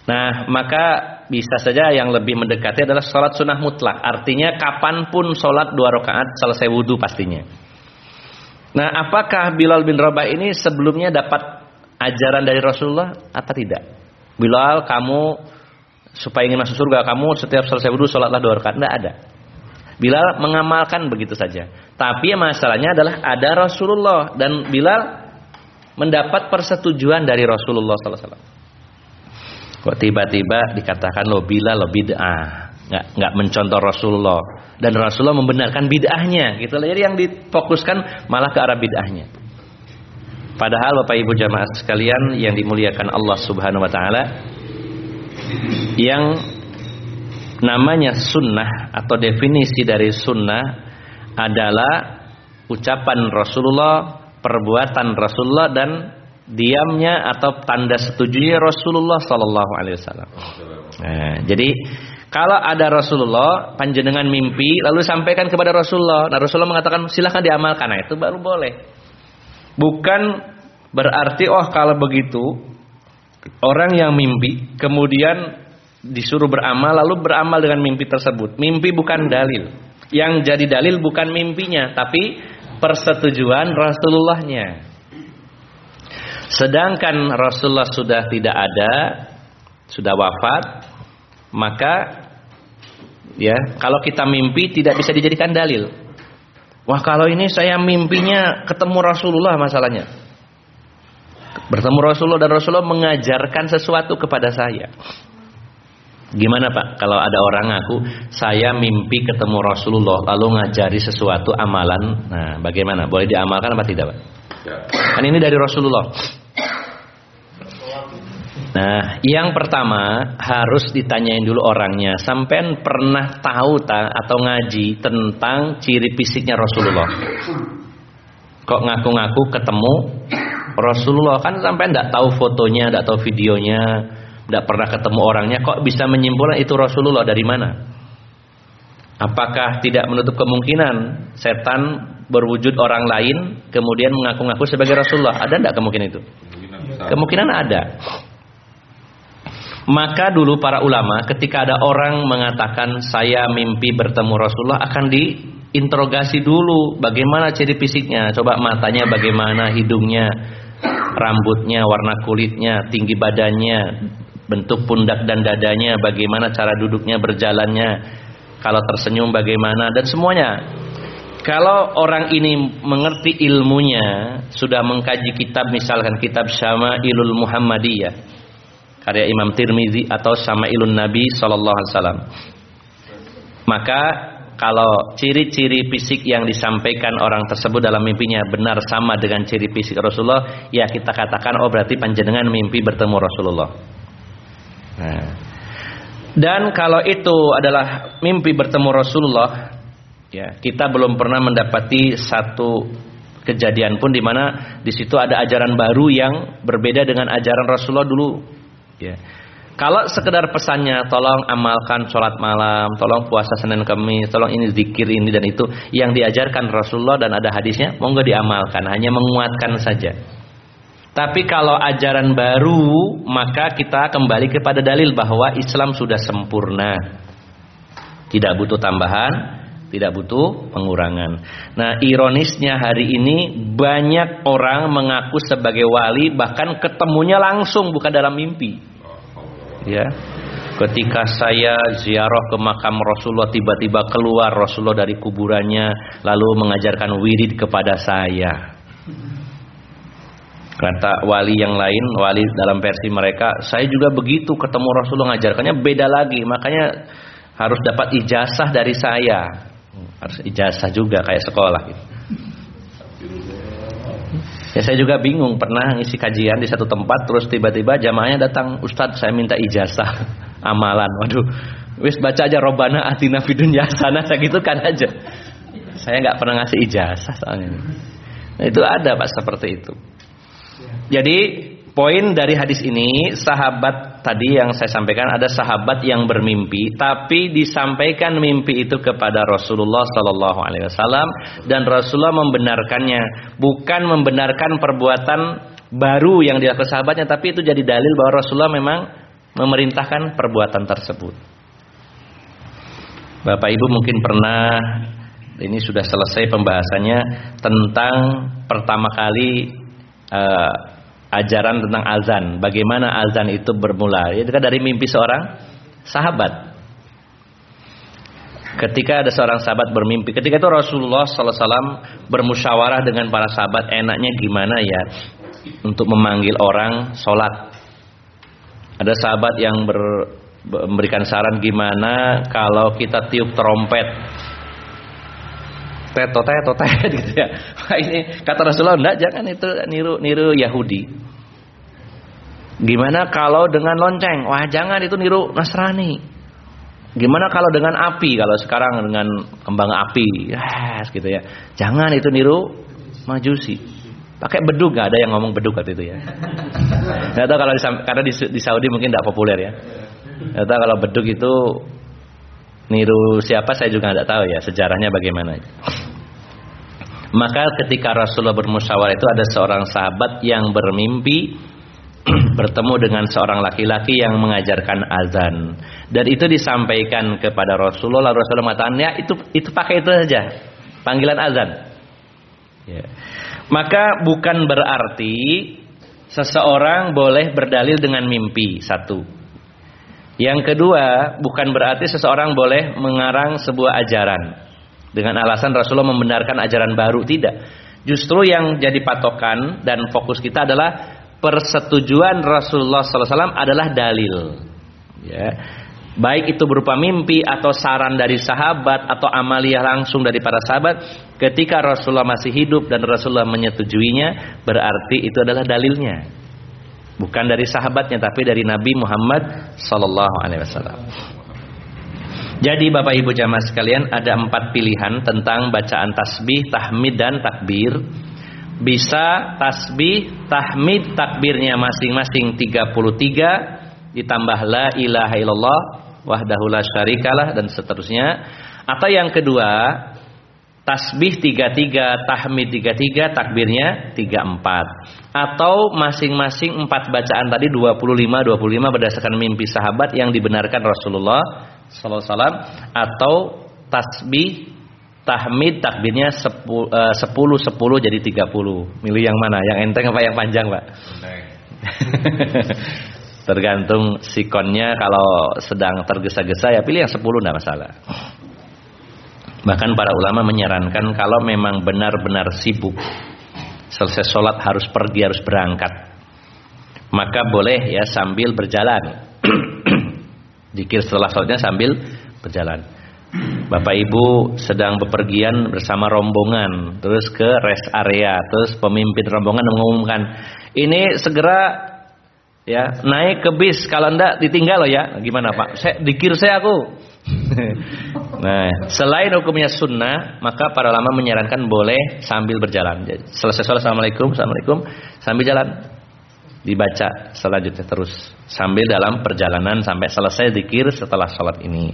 Nah maka bisa saja yang lebih mendekati adalah sholat sunnah mutlak artinya kapan pun sholat dua rakaat selesai wudhu pastinya Nah apakah Bilal bin Rabah ini sebelumnya dapat ajaran dari Rasulullah atau tidak Bilal kamu supaya ingin masuk surga kamu setiap selesai wudhu sholatlah dua rakaat. Tidak ada. Bilal mengamalkan begitu saja. Tapi masalahnya adalah ada Rasulullah dan Bilal mendapat persetujuan dari Rasulullah SAW. Kok tiba-tiba dikatakan lo Bilal lo bid'ah, nggak nggak mencontoh Rasulullah dan Rasulullah membenarkan bid'ahnya gitu. Jadi yang difokuskan malah ke arah bid'ahnya. Padahal Bapak Ibu jamaah sekalian yang dimuliakan Allah Subhanahu wa taala yang namanya sunnah atau definisi dari sunnah adalah ucapan Rasulullah, perbuatan Rasulullah dan diamnya atau tanda setujunya Rasulullah sallallahu alaihi wasallam. Nah, jadi kalau ada Rasulullah, panjenengan mimpi lalu sampaikan kepada Rasulullah. Nah, Rasulullah mengatakan silahkan diamalkan. Nah, itu baru boleh. Bukan berarti oh kalau begitu orang yang mimpi kemudian disuruh beramal lalu beramal dengan mimpi tersebut. Mimpi bukan dalil. Yang jadi dalil bukan mimpinya tapi persetujuan Rasulullahnya. Sedangkan Rasulullah sudah tidak ada, sudah wafat, maka ya kalau kita mimpi tidak bisa dijadikan dalil. Wah kalau ini saya mimpinya ketemu Rasulullah masalahnya. Bertemu Rasulullah dan Rasulullah mengajarkan sesuatu kepada saya. Gimana Pak kalau ada orang ngaku saya mimpi ketemu Rasulullah lalu ngajari sesuatu amalan. Nah bagaimana? Boleh diamalkan apa tidak Pak? Ya. Kan ini dari Rasulullah. Nah, yang pertama harus ditanyain dulu orangnya. Sampai pernah tahu ta, atau ngaji tentang ciri fisiknya Rasulullah? Kok ngaku-ngaku ketemu Rasulullah kan sampai tidak tahu fotonya, tidak tahu videonya, tidak pernah ketemu orangnya. Kok bisa menyimpulkan itu Rasulullah dari mana? Apakah tidak menutup kemungkinan setan berwujud orang lain kemudian mengaku-ngaku sebagai Rasulullah? Ada tidak kemungkinan itu? Kemungkinan ada. Maka dulu para ulama ketika ada orang mengatakan saya mimpi bertemu Rasulullah akan diinterogasi dulu bagaimana ciri fisiknya, coba matanya bagaimana, hidungnya, rambutnya, warna kulitnya, tinggi badannya, bentuk pundak dan dadanya, bagaimana cara duduknya, berjalannya, kalau tersenyum bagaimana dan semuanya. Kalau orang ini mengerti ilmunya, sudah mengkaji kitab misalkan kitab Syama'ilul Muhammadiyah, karya Imam Tirmizi atau Ilun Nabi Sallallahu Alaihi Wasallam. Maka kalau ciri-ciri fisik yang disampaikan orang tersebut dalam mimpinya benar sama dengan ciri fisik Rasulullah, ya kita katakan oh berarti panjenengan mimpi bertemu Rasulullah. Nah. Dan kalau itu adalah mimpi bertemu Rasulullah, ya kita belum pernah mendapati satu kejadian pun di mana di situ ada ajaran baru yang berbeda dengan ajaran Rasulullah dulu ya. Kalau sekedar pesannya, tolong amalkan sholat malam, tolong puasa Senin Kamis, tolong ini zikir ini dan itu yang diajarkan Rasulullah dan ada hadisnya, monggo diamalkan, hanya menguatkan saja. Tapi kalau ajaran baru, maka kita kembali kepada dalil bahwa Islam sudah sempurna. Tidak butuh tambahan, tidak butuh pengurangan. Nah, ironisnya hari ini banyak orang mengaku sebagai wali bahkan ketemunya langsung bukan dalam mimpi ya. Ketika saya ziarah ke makam Rasulullah tiba-tiba keluar Rasulullah dari kuburannya lalu mengajarkan wirid kepada saya. Kata wali yang lain wali dalam versi mereka saya juga begitu ketemu Rasulullah mengajarkannya beda lagi makanya harus dapat ijazah dari saya. Harus ijazah juga kayak sekolah gitu. Ya saya juga bingung pernah ngisi kajian di satu tempat terus tiba-tiba jamaahnya datang Ustadz saya minta ijazah amalan. Waduh, wis baca aja Robana Atina Fidunya sana saya gitu kan aja. Saya nggak pernah ngasih ijazah soalnya. Nah, itu ada Pak seperti itu. Jadi Poin dari hadis ini sahabat tadi yang saya sampaikan ada sahabat yang bermimpi tapi disampaikan mimpi itu kepada Rasulullah Sallallahu Alaihi Wasallam dan Rasulullah membenarkannya bukan membenarkan perbuatan baru yang dilakukan sahabatnya tapi itu jadi dalil bahwa Rasulullah memang memerintahkan perbuatan tersebut. Bapak Ibu mungkin pernah ini sudah selesai pembahasannya tentang pertama kali uh, ajaran tentang azan. Bagaimana azan itu bermula? Itu kan dari mimpi seorang sahabat. Ketika ada seorang sahabat bermimpi, ketika itu Rasulullah SAW bermusyawarah dengan para sahabat, enaknya gimana ya untuk memanggil orang sholat. Ada sahabat yang ber, memberikan saran gimana kalau kita tiup trompet teto teto tet gitu ya. Ini kata Rasulullah enggak jangan itu niru niru Yahudi. Gimana kalau dengan lonceng? Wah, jangan itu niru Nasrani. Gimana kalau dengan api? Kalau sekarang dengan kembang api, yes, gitu ya. Jangan itu niru Majusi. Pakai beduk gak ada yang ngomong beduk waktu itu ya. Gak tahu kalau di, karena di, di Saudi mungkin tidak populer ya. Gak tahu kalau beduk itu niru siapa saya juga tidak tahu ya sejarahnya bagaimana. Maka ketika Rasulullah bermusyawarah itu ada seorang sahabat yang bermimpi bertemu dengan seorang laki-laki yang mengajarkan azan dan itu disampaikan kepada Rasulullah Rasulullah mengatakan ya itu itu pakai itu saja panggilan azan. Ya. Maka bukan berarti seseorang boleh berdalil dengan mimpi satu. Yang kedua, bukan berarti seseorang boleh mengarang sebuah ajaran dengan alasan Rasulullah membenarkan ajaran baru tidak. Justru yang jadi patokan dan fokus kita adalah persetujuan Rasulullah SAW adalah dalil. Ya. Baik itu berupa mimpi atau saran dari sahabat atau amalia langsung dari para sahabat, ketika Rasulullah masih hidup dan Rasulullah menyetujuinya, berarti itu adalah dalilnya bukan dari sahabatnya tapi dari Nabi Muhammad sallallahu alaihi wasallam. Jadi Bapak Ibu jamaah sekalian ada empat pilihan tentang bacaan tasbih, tahmid dan takbir. Bisa tasbih, tahmid, takbirnya masing-masing 33 ditambah la ilaha illallah wahdahu la syarikalah dan seterusnya. Atau yang kedua, tasbih 33, tahmid 33, takbirnya 34. Atau masing-masing empat bacaan tadi 25 25 berdasarkan mimpi sahabat yang dibenarkan Rasulullah sallallahu alaihi wasallam atau tasbih tahmid takbirnya 10 uh, 10 10 jadi 30. Milih yang mana? Yang enteng apa yang panjang, Pak? Tergantung sikonnya kalau sedang tergesa-gesa ya pilih yang 10 enggak masalah. Bahkan para ulama menyarankan kalau memang benar-benar sibuk selesai sholat harus pergi harus berangkat maka boleh ya sambil berjalan dikir setelah sholatnya sambil berjalan Bapak Ibu sedang bepergian bersama rombongan terus ke rest area terus pemimpin rombongan mengumumkan ini segera ya naik ke bis kalau ndak ditinggal loh ya gimana Pak saya dikir saya aku nah, selain hukumnya sunnah, maka para ulama menyarankan boleh sambil berjalan. Jadi, selesai sholat, assalamualaikum, assalamualaikum, sambil jalan. dibaca selanjutnya terus sambil dalam perjalanan sampai selesai zikir setelah sholat ini.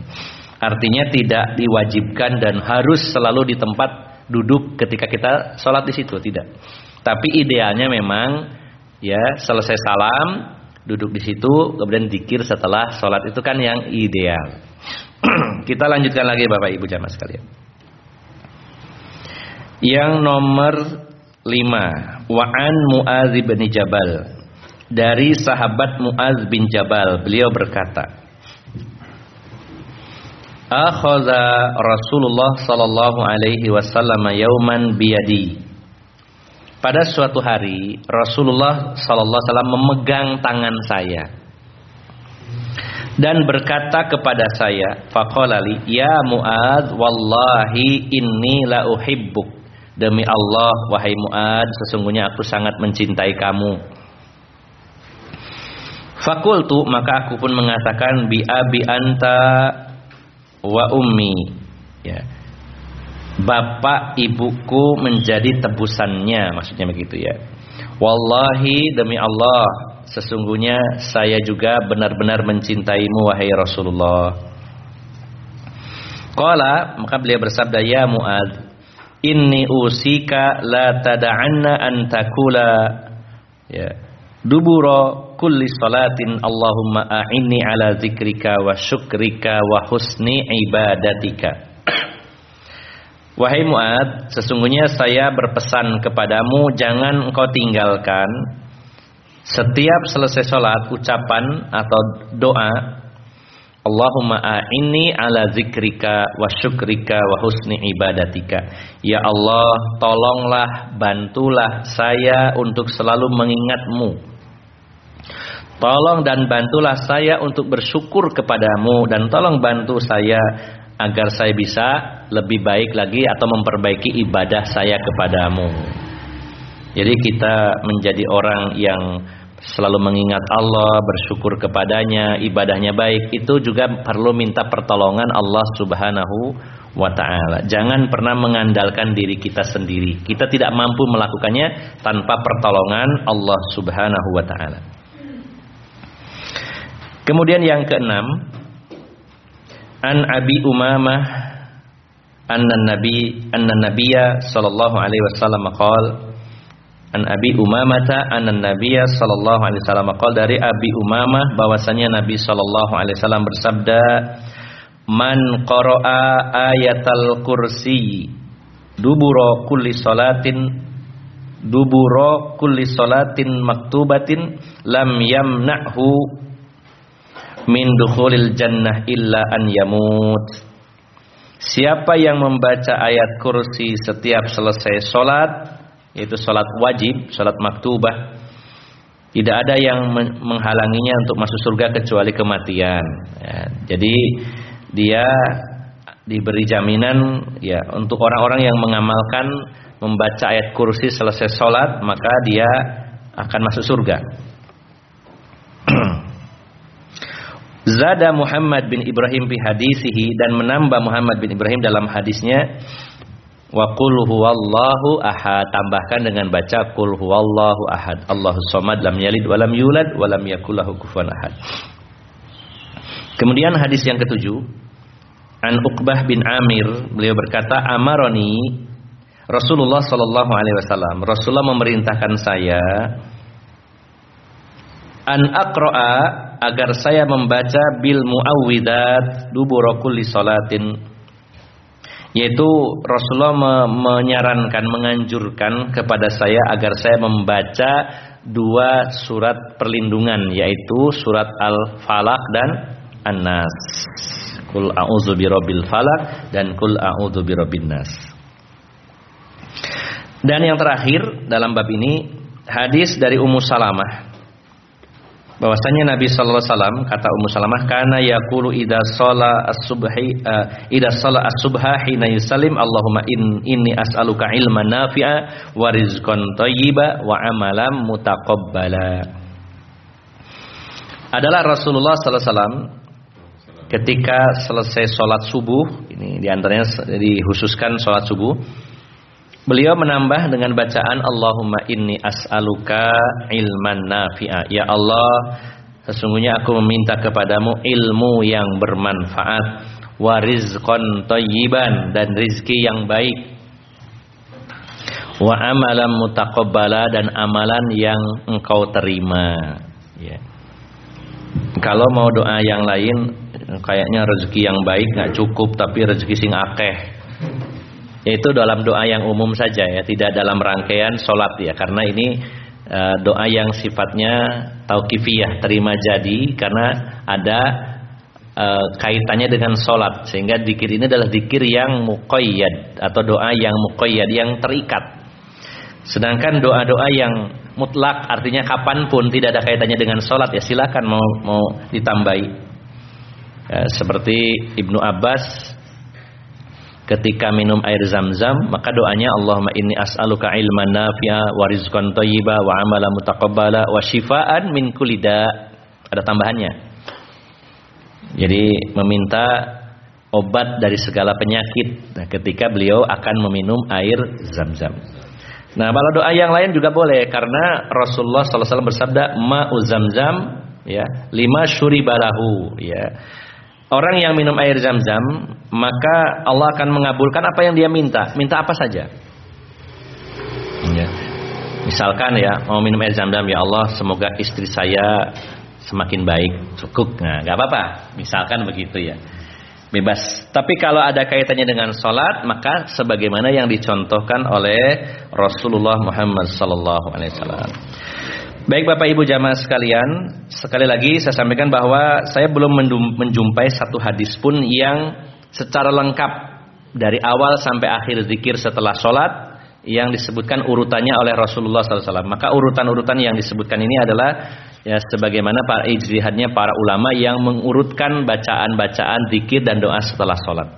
Artinya tidak diwajibkan dan harus selalu di tempat duduk ketika kita sholat di situ tidak. Tapi idealnya memang ya selesai salam duduk di situ kemudian zikir setelah sholat itu kan yang ideal. kita lanjutkan lagi Bapak Ibu jamaah sekalian. Yang nomor lima Wa'an Mu'adz bin Jabal dari sahabat Muaz bin Jabal beliau berkata Akhadha Rasulullah sallallahu alaihi wasallam yauman biyadi. Pada suatu hari Rasulullah sallallahu alaihi wasallam memegang tangan saya dan berkata kepada saya faqala ya Muaz wallahi inni la uhibbuk. Demi Allah wahai Muaz sesungguhnya aku sangat mencintai kamu. Fakultu maka aku pun mengatakan bi abi anta wa ummi ya. Bapak ibuku menjadi tebusannya maksudnya begitu ya. Wallahi demi Allah sesungguhnya saya juga benar-benar mencintaimu wahai Rasulullah. Qala maka beliau bersabda ya Muad inni usika la tada'anna an takula ya dubura kulli salatin Allahumma a'inni ala zikrika wa syukrika wa husni ibadatika Wahai Muad, sesungguhnya saya berpesan kepadamu jangan engkau tinggalkan setiap selesai sholat ucapan atau doa Allahumma a'inni ala zikrika wa syukrika wa husni ibadatika. Ya Allah, tolonglah, bantulah saya untuk selalu mengingatmu Tolong dan bantulah saya untuk bersyukur kepadamu dan tolong bantu saya agar saya bisa lebih baik lagi atau memperbaiki ibadah saya kepadamu. Jadi kita menjadi orang yang selalu mengingat Allah, bersyukur kepadanya, ibadahnya baik, itu juga perlu minta pertolongan Allah Subhanahu wa taala. Jangan pernah mengandalkan diri kita sendiri. Kita tidak mampu melakukannya tanpa pertolongan Allah Subhanahu wa taala. Kemudian yang keenam, an Abi Umamah anna Nabi anna Nabiyya sallallahu alaihi wasallam qaal an Abi Umamah anna Nabiyya sallallahu alaihi wasallam qaal dari Abi Umamah bahwasanya Nabi sallallahu alaihi wasallam bersabda man qara'a ayatal kursi dubura kulli salatin dubura kulli salatin maktubatin lam yamna'hu min dukhulil jannah illa an yamut. Siapa yang membaca ayat kursi setiap selesai sholat, yaitu sholat wajib, sholat maktubah, tidak ada yang menghalanginya untuk masuk surga kecuali kematian. Ya, jadi dia diberi jaminan ya untuk orang-orang yang mengamalkan membaca ayat kursi selesai sholat maka dia akan masuk surga. Zada Muhammad bin Ibrahim fi hadisihi dan menambah Muhammad bin Ibrahim dalam hadisnya wa qul huwallahu ahad. Tambahkan dengan baca qul huwallahu ahad. Allahus samad lam yalid wa lam yulad wa lam yakul lahu kufuwan ahad. Kemudian hadis yang ketujuh An Uqbah bin Amir beliau berkata amaroni Rasulullah sallallahu alaihi wasallam. Rasulullah memerintahkan saya an aqra'a agar saya membaca bil muawwidat dubura kulli salatin yaitu Rasulullah me menyarankan menganjurkan kepada saya agar saya membaca dua surat perlindungan yaitu surat Al-Falaq dan An-Nas. Kul a'udzu birabbil falaq dan kul a'udzu birabbin nas. Dan yang terakhir dalam bab ini hadis dari Ummu Salamah bahwasanya Nabi sallallahu alaihi wasallam kata Ummu Salamah kana yaqulu idza shala as-subhi uh, idza shala as-subha hina yusallim Allahumma in, inni as'aluka ilman nafi'a wa rizqan thayyiba wa amalan mutaqabbala. Adalah Rasulullah sallallahu alaihi wasallam ketika selesai sholat subuh ini di antaranya dikhususkan sholat subuh Beliau menambah dengan bacaan Allahumma inni as'aluka ilman nafi'a. Ya Allah, sesungguhnya aku meminta kepadamu ilmu yang bermanfaat, wa rizqan thayyiban dan rizki yang baik. Wa amalan mutaqabbala dan amalan yang engkau terima. Ya. Kalau mau doa yang lain kayaknya rezeki yang baik nggak cukup tapi rezeki sing akeh yaitu dalam doa yang umum saja ya, tidak dalam rangkaian sholat ya, karena ini uh, doa yang sifatnya tauqifiyah, terima jadi karena ada uh, kaitannya dengan sholat, sehingga dikir ini adalah dikir yang muqayyad atau doa yang muqayyad yang terikat. Sedangkan doa-doa yang mutlak artinya kapan pun tidak ada kaitannya dengan sholat ya silakan mau mau ditambahi. Ya, seperti Ibnu Abbas ketika minum air zam-zam maka doanya Allahumma inni as'aluka ilman nafi'a wa rizqan thayyiba wa amalan mutaqabbala wa shifaan min kulli ada tambahannya. Jadi meminta obat dari segala penyakit. Nah, ketika beliau akan meminum air zam-zam. Nah kalau doa yang lain juga boleh karena Rasulullah SAW bersabda ma'u zam-zam ya lima syuribalahu ya Orang yang minum air zam-zam Maka Allah akan mengabulkan apa yang dia minta. Minta apa saja. Ya. Misalkan ya Mau minum air zam-zam Ya Allah semoga istri saya Semakin baik Cukup. Nah gak apa-apa. Misalkan begitu ya. Bebas. Tapi kalau ada kaitannya dengan sholat Maka sebagaimana yang dicontohkan oleh Rasulullah Muhammad Sallallahu Alaihi Wasallam Baik Bapak Ibu jamaah sekalian, sekali lagi saya sampaikan bahwa saya belum menjumpai satu hadis pun yang secara lengkap dari awal sampai akhir zikir setelah sholat yang disebutkan urutannya oleh Rasulullah SAW. Maka urutan-urutan yang disebutkan ini adalah ya sebagaimana para ijtihadnya para ulama yang mengurutkan bacaan-bacaan zikir dan doa setelah sholat.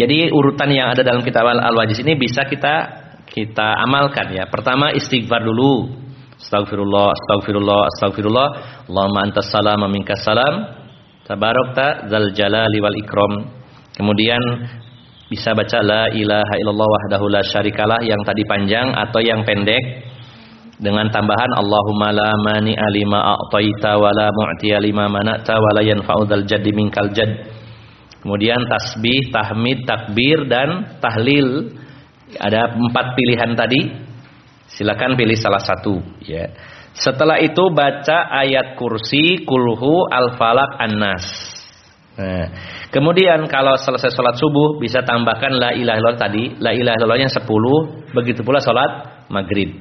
Jadi urutan yang ada dalam kitab Al-Wajiz ini bisa kita kita amalkan ya. Pertama istighfar dulu Astaghfirullah, astaghfirullah, astaghfirullah. Allahumma antas salam minkas salam. Tabarakta zal jalali wal ikram. Kemudian bisa baca la ilaha illallah wahdahu la syarikalah yang tadi panjang atau yang pendek dengan tambahan Allahumma la mani alima a'taita wa la mu'tiya lima mana'ta wa la yanfa'u dzal jaddi minkal jadd. Kemudian tasbih, tahmid, takbir dan tahlil. Ada empat pilihan tadi Silakan pilih salah satu ya. Setelah itu baca ayat kursi, kulhu, al-falak, an-nas. Nah, kemudian kalau selesai sholat subuh bisa tambahkan la ilaha illallah tadi, la ilaha illallahnya 10, begitu pula sholat maghrib.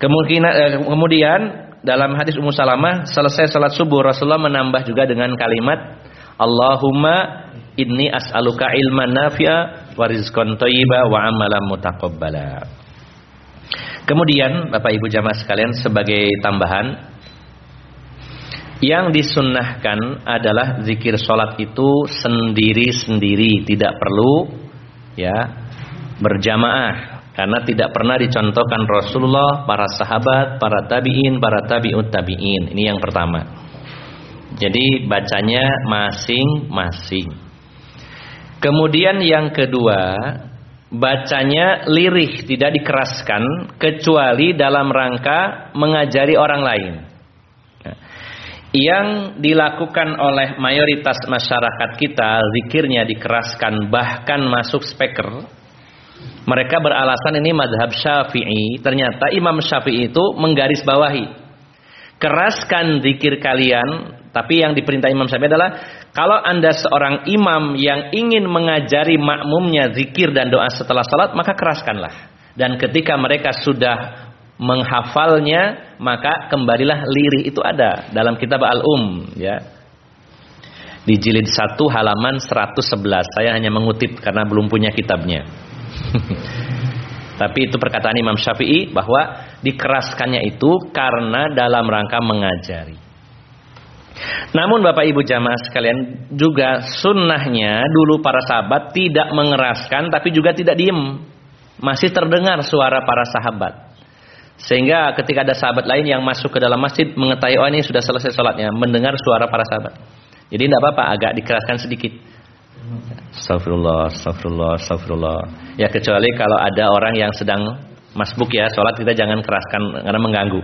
Kemungkinan eh, kemudian dalam hadis Ummu Salamah selesai sholat subuh Rasulullah menambah juga dengan kalimat Allahumma inni as'aluka ilman nafi'a wa rizqan wa amalan mutaqabbala. Kemudian Bapak Ibu jamaah sekalian sebagai tambahan yang disunnahkan adalah zikir sholat itu sendiri-sendiri tidak perlu ya berjamaah karena tidak pernah dicontohkan Rasulullah, para sahabat, para tabiin, para tabiut tabiin. Ini yang pertama. Jadi bacanya masing-masing. Kemudian yang kedua, bacanya lirih, tidak dikeraskan kecuali dalam rangka mengajari orang lain. Yang dilakukan oleh mayoritas masyarakat kita zikirnya dikeraskan bahkan masuk speaker. Mereka beralasan ini madhab syafi'i. Ternyata Imam Syafi'i itu menggaris bawahi. Keraskan zikir kalian tapi yang diperintah Imam Syafi'i adalah kalau anda seorang imam yang ingin mengajari makmumnya zikir dan doa setelah salat maka keraskanlah. Dan ketika mereka sudah menghafalnya maka kembalilah lirih itu ada dalam kitab Al-Um ya. Di jilid 1 halaman 111. Saya hanya mengutip karena belum punya kitabnya. Tapi itu perkataan Imam Syafi'i bahwa dikeraskannya itu karena dalam rangka mengajari. Namun Bapak Ibu jamaah sekalian juga sunnahnya dulu para sahabat tidak mengeraskan tapi juga tidak diem. Masih terdengar suara para sahabat. Sehingga ketika ada sahabat lain yang masuk ke dalam masjid mengetahui oh ini sudah selesai sholatnya. Mendengar suara para sahabat. Jadi tidak apa-apa agak dikeraskan sedikit. Astagfirullah, astagfirullah, astagfirullah. Ya kecuali kalau ada orang yang sedang masbuk ya, sholat kita jangan keraskan karena mengganggu.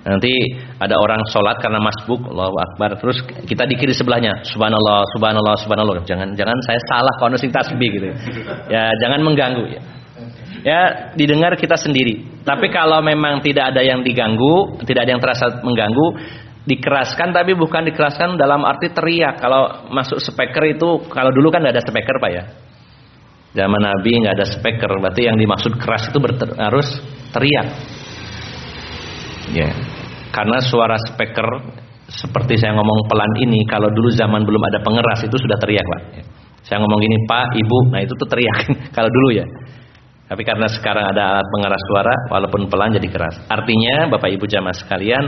Nanti ada orang sholat karena masbuk, Allahu Akbar, terus kita dikiri sebelahnya, Subhanallah, Subhanallah, Subhanallah. Jangan, jangan saya salah kalau sing tasbih gitu. Ya jangan mengganggu ya. Ya didengar kita sendiri. Tapi kalau memang tidak ada yang diganggu, tidak ada yang terasa mengganggu, dikeraskan tapi bukan dikeraskan dalam arti teriak. Kalau masuk speaker itu kalau dulu kan nggak ada speaker pak ya. Zaman Nabi nggak ada speaker, berarti yang dimaksud keras itu harus teriak. Ya, karena suara speaker seperti saya ngomong pelan ini, kalau dulu zaman belum ada pengeras itu sudah teriak pak. Ya. Saya ngomong gini pak, ibu, nah itu tuh teriak kalau dulu ya. Tapi karena sekarang ada alat pengeras suara, walaupun pelan jadi keras. Artinya, Bapak Ibu jamaah sekalian,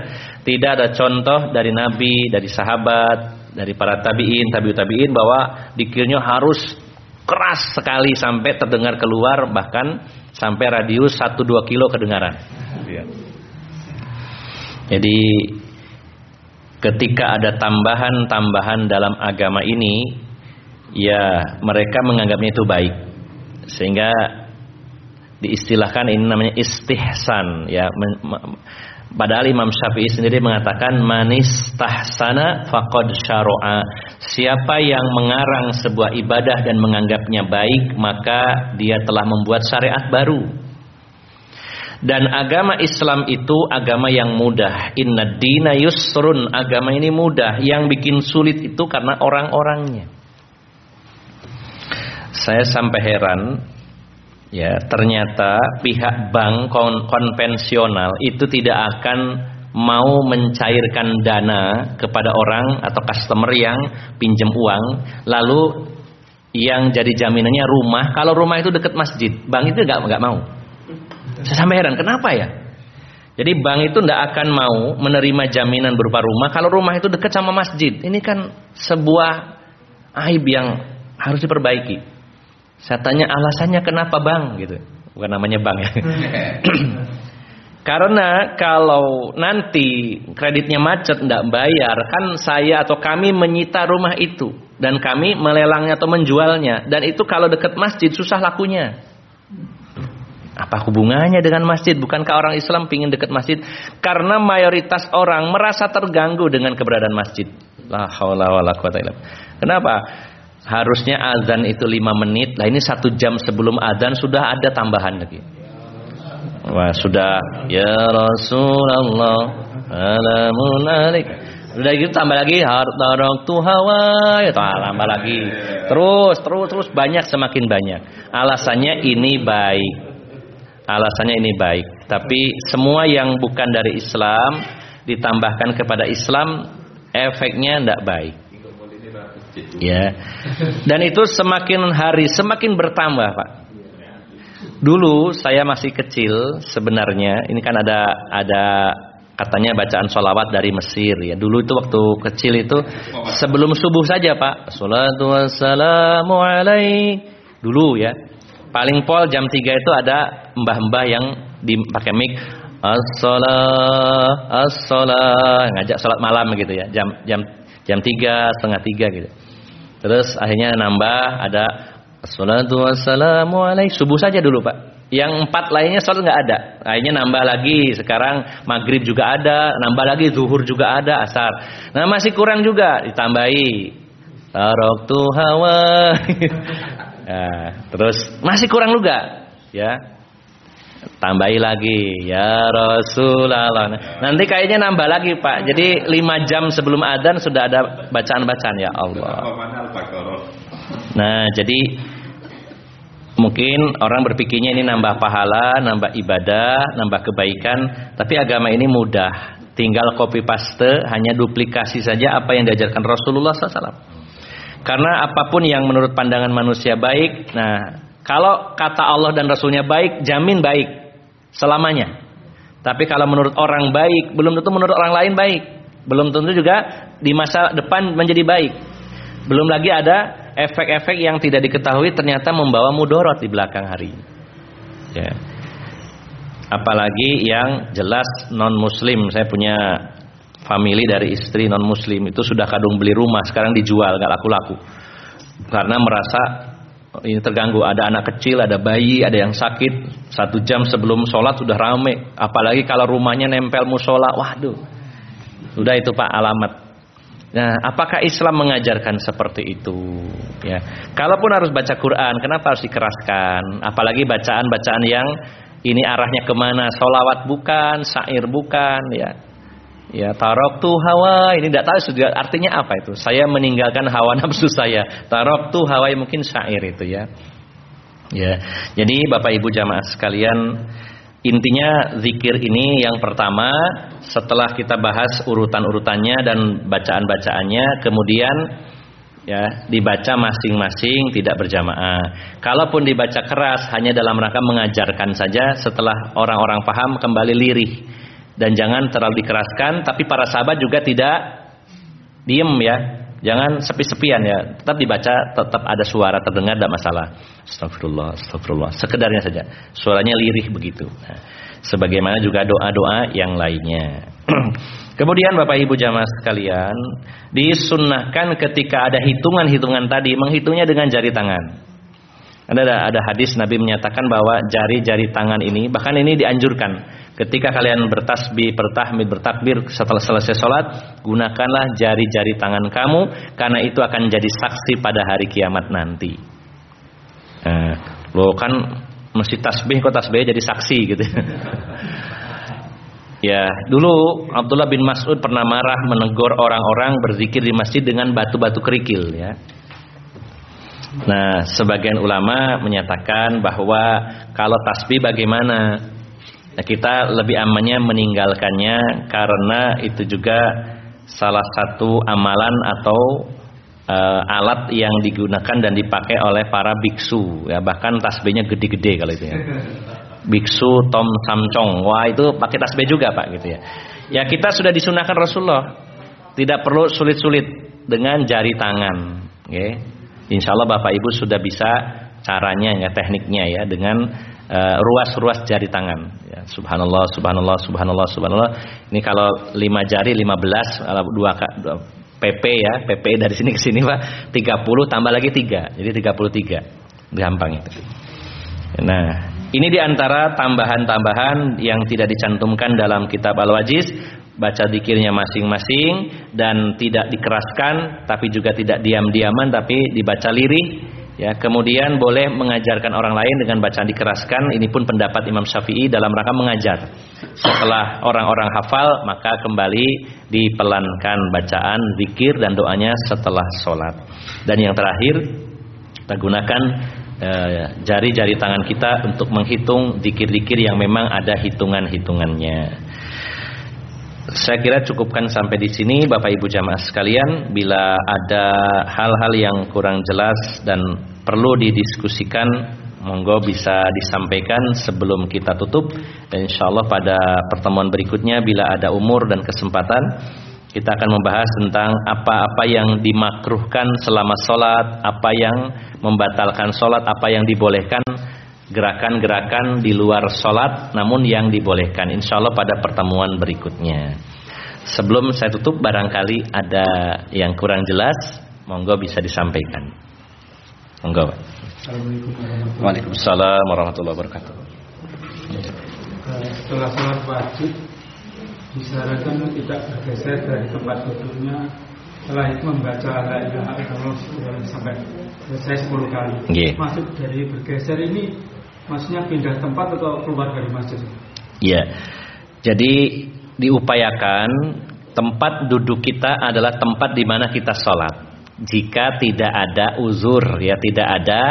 tidak ada contoh dari Nabi, dari sahabat, dari para tabiin, tabiut tabiin bahwa dikirnya harus keras sekali sampai terdengar keluar, bahkan sampai radius 1-2 kilo kedengaran. Jadi ketika ada tambahan-tambahan dalam agama ini, ya mereka menganggapnya itu baik. Sehingga diistilahkan ini namanya istihsan ya. Padahal Imam Syafi'i sendiri mengatakan manis tahsana faqad syara'a siapa yang mengarang sebuah ibadah dan menganggapnya baik maka dia telah membuat syariat baru dan agama Islam itu agama yang mudah. Inna dina yusrun. Agama ini mudah. Yang bikin sulit itu karena orang-orangnya. Saya sampai heran ya ternyata pihak bank kon konvensional itu tidak akan mau mencairkan dana kepada orang atau customer yang pinjam uang. Lalu yang jadi jaminannya rumah. Kalau rumah itu dekat masjid bank itu nggak nggak mau saya sampai heran kenapa ya jadi bank itu tidak akan mau menerima jaminan berupa rumah kalau rumah itu dekat sama masjid ini kan sebuah aib yang harus diperbaiki saya tanya alasannya kenapa bang gitu. Bukan namanya bang ya. Karena kalau nanti kreditnya macet tidak bayar, kan saya atau kami menyita rumah itu dan kami melelangnya atau menjualnya dan itu kalau dekat masjid susah lakunya. Apa hubungannya dengan masjid? Bukankah orang Islam pingin dekat masjid? Karena mayoritas orang merasa terganggu dengan keberadaan masjid. Kenapa? Harusnya azan itu lima menit. Lah ini satu jam sebelum azan sudah ada tambahan lagi. Wah sudah ya Rasulullah alamun alik. Sudah gitu tambah lagi harta tu hawa ya tambah lagi. Terus terus terus banyak semakin banyak. Alasannya ini baik. Alasannya ini baik. Tapi semua yang bukan dari Islam ditambahkan kepada Islam efeknya tidak baik. Ya. Dan itu semakin hari semakin bertambah, Pak. Dulu saya masih kecil sebenarnya, ini kan ada ada katanya bacaan sholawat dari Mesir ya. Dulu itu waktu kecil itu sebelum subuh saja, Pak. Salatu wassalamu. Dulu ya. Paling pol jam 3 itu ada mbah-mbah yang dipakai mic. As-salah as-salah ngajak sholat malam gitu ya. Jam jam jam 3, setengah 3 gitu. Terus akhirnya nambah ada Assalatu wassalamu alaih Subuh saja dulu pak. Yang empat lainnya sholat nggak ada. Akhirnya nambah lagi. Sekarang maghrib juga ada. Nambah lagi zuhur juga ada Asar. Nah masih kurang juga. Ditambahi. Tarok hawa nah, Terus masih kurang juga Ya tambahi lagi ya Rasulullah. Nanti kayaknya nambah lagi Pak. Jadi lima jam sebelum adzan sudah ada bacaan-bacaan ya Allah. Nah jadi mungkin orang berpikirnya ini nambah pahala, nambah ibadah, nambah kebaikan. Tapi agama ini mudah. Tinggal copy paste, hanya duplikasi saja apa yang diajarkan Rasulullah SAW. Karena apa pun yang menurut pandangan manusia baik, nah kalau kata Allah dan Rasulnya baik, jamin baik selamanya. Tapi kalau menurut orang baik, belum tentu menurut orang lain baik. Belum tentu juga di masa depan menjadi baik. Belum lagi ada efek-efek yang tidak diketahui ternyata membawa mudorot di belakang hari. Ya. Apalagi yang jelas non muslim. Saya punya family dari istri non muslim itu sudah kadung beli rumah sekarang dijual nggak laku-laku karena merasa ini terganggu. Ada anak kecil, ada bayi, ada yang sakit. Satu jam sebelum sholat sudah rame. Apalagi kalau rumahnya nempel musola, waduh. Sudah itu pak alamat. Nah, apakah Islam mengajarkan seperti itu? Ya, kalaupun harus baca Quran, kenapa harus dikeraskan? Apalagi bacaan-bacaan yang ini arahnya ke mana? Solawat bukan, syair bukan, ya. Ya, tarok tuh hawa ini tidak tahu artinya apa itu. Saya meninggalkan hawa nafsu saya. Tarok tuh hawa mungkin syair itu ya. Ya, jadi Bapak Ibu jamaah sekalian, intinya zikir ini yang pertama setelah kita bahas urutan-urutannya dan bacaan-bacaannya, kemudian ya dibaca masing-masing tidak berjamaah. Kalaupun dibaca keras hanya dalam rangka mengajarkan saja, setelah orang-orang paham kembali lirih dan jangan terlalu dikeraskan tapi para sahabat juga tidak diem ya. Jangan sepi-sepian ya. Tetap dibaca tetap ada suara terdengar tidak masalah. Astagfirullah astagfirullah. Sekedarnya saja. Suaranya lirih begitu. Nah, sebagaimana juga doa-doa yang lainnya. Kemudian Bapak Ibu jamaah sekalian disunnahkan ketika ada hitungan-hitungan tadi menghitungnya dengan jari tangan. Ada ada hadis Nabi menyatakan bahwa jari-jari tangan ini bahkan ini dianjurkan Ketika kalian bertasbih, bertahmid, bertakbir setelah selesai sholat, gunakanlah jari-jari tangan kamu karena itu akan jadi saksi pada hari kiamat nanti. Eh, lo kan mesti tasbih kok tasbih jadi saksi gitu. ya, dulu Abdullah bin Mas'ud pernah marah menegur orang-orang berzikir di masjid dengan batu-batu kerikil ya. Nah, sebagian ulama menyatakan bahwa kalau tasbih bagaimana? Nah, kita lebih amannya meninggalkannya karena itu juga salah satu amalan atau uh, alat yang digunakan dan dipakai oleh para biksu ya bahkan tasbihnya gede-gede kalau itu ya. Biksu Tom Samcong. Wah, itu pakai tasbih juga, Pak gitu ya. Ya kita sudah disunahkan Rasulullah. Tidak perlu sulit-sulit dengan jari tangan, okay. Insya Allah Bapak Ibu sudah bisa caranya ya tekniknya ya dengan ruas-ruas jari tangan. Ya, subhanallah, subhanallah, subhanallah, subhanallah. Ini kalau lima jari lima belas, dua PP ya, PP dari sini ke sini Pak, 30 tambah lagi tiga, jadi 33. Gampang itu. Nah, ini di antara tambahan-tambahan yang tidak dicantumkan dalam kitab Al-Wajiz baca dikirnya masing-masing dan tidak dikeraskan tapi juga tidak diam-diaman tapi dibaca lirih Ya, kemudian boleh mengajarkan orang lain dengan bacaan dikeraskan. Ini pun pendapat Imam Syafi'i dalam rangka mengajar. Setelah orang-orang hafal, maka kembali dipelankan bacaan, zikir dan doanya setelah sholat. Dan yang terakhir, kita gunakan eh, jari-jari tangan kita untuk menghitung zikir-zikir yang memang ada hitungan-hitungannya. Saya kira cukupkan sampai di sini Bapak Ibu jamaah sekalian. Bila ada hal-hal yang kurang jelas dan perlu didiskusikan Monggo bisa disampaikan sebelum kita tutup. Dan insya Allah pada pertemuan berikutnya Bila ada umur dan kesempatan Kita akan membahas tentang apa-apa yang dimakruhkan selama sholat Apa yang membatalkan sholat Apa yang dibolehkan gerakan-gerakan di luar sholat namun yang dibolehkan. Insya Allah pada pertemuan berikutnya. Sebelum saya tutup barangkali ada yang kurang jelas monggo bisa disampaikan. Monggo Waalaikumsalam warahmatullahi wabarakatuh. Setelah sholat wajib disarankan tidak bergeser dari tempat duduknya setelah itu membaca la ilaha illallah sampai selesai 10 kali. Yeah. Maksud dari bergeser ini Maksudnya pindah tempat atau keluar dari masjid? Iya. Jadi diupayakan tempat duduk kita adalah tempat di mana kita sholat. Jika tidak ada uzur, ya tidak ada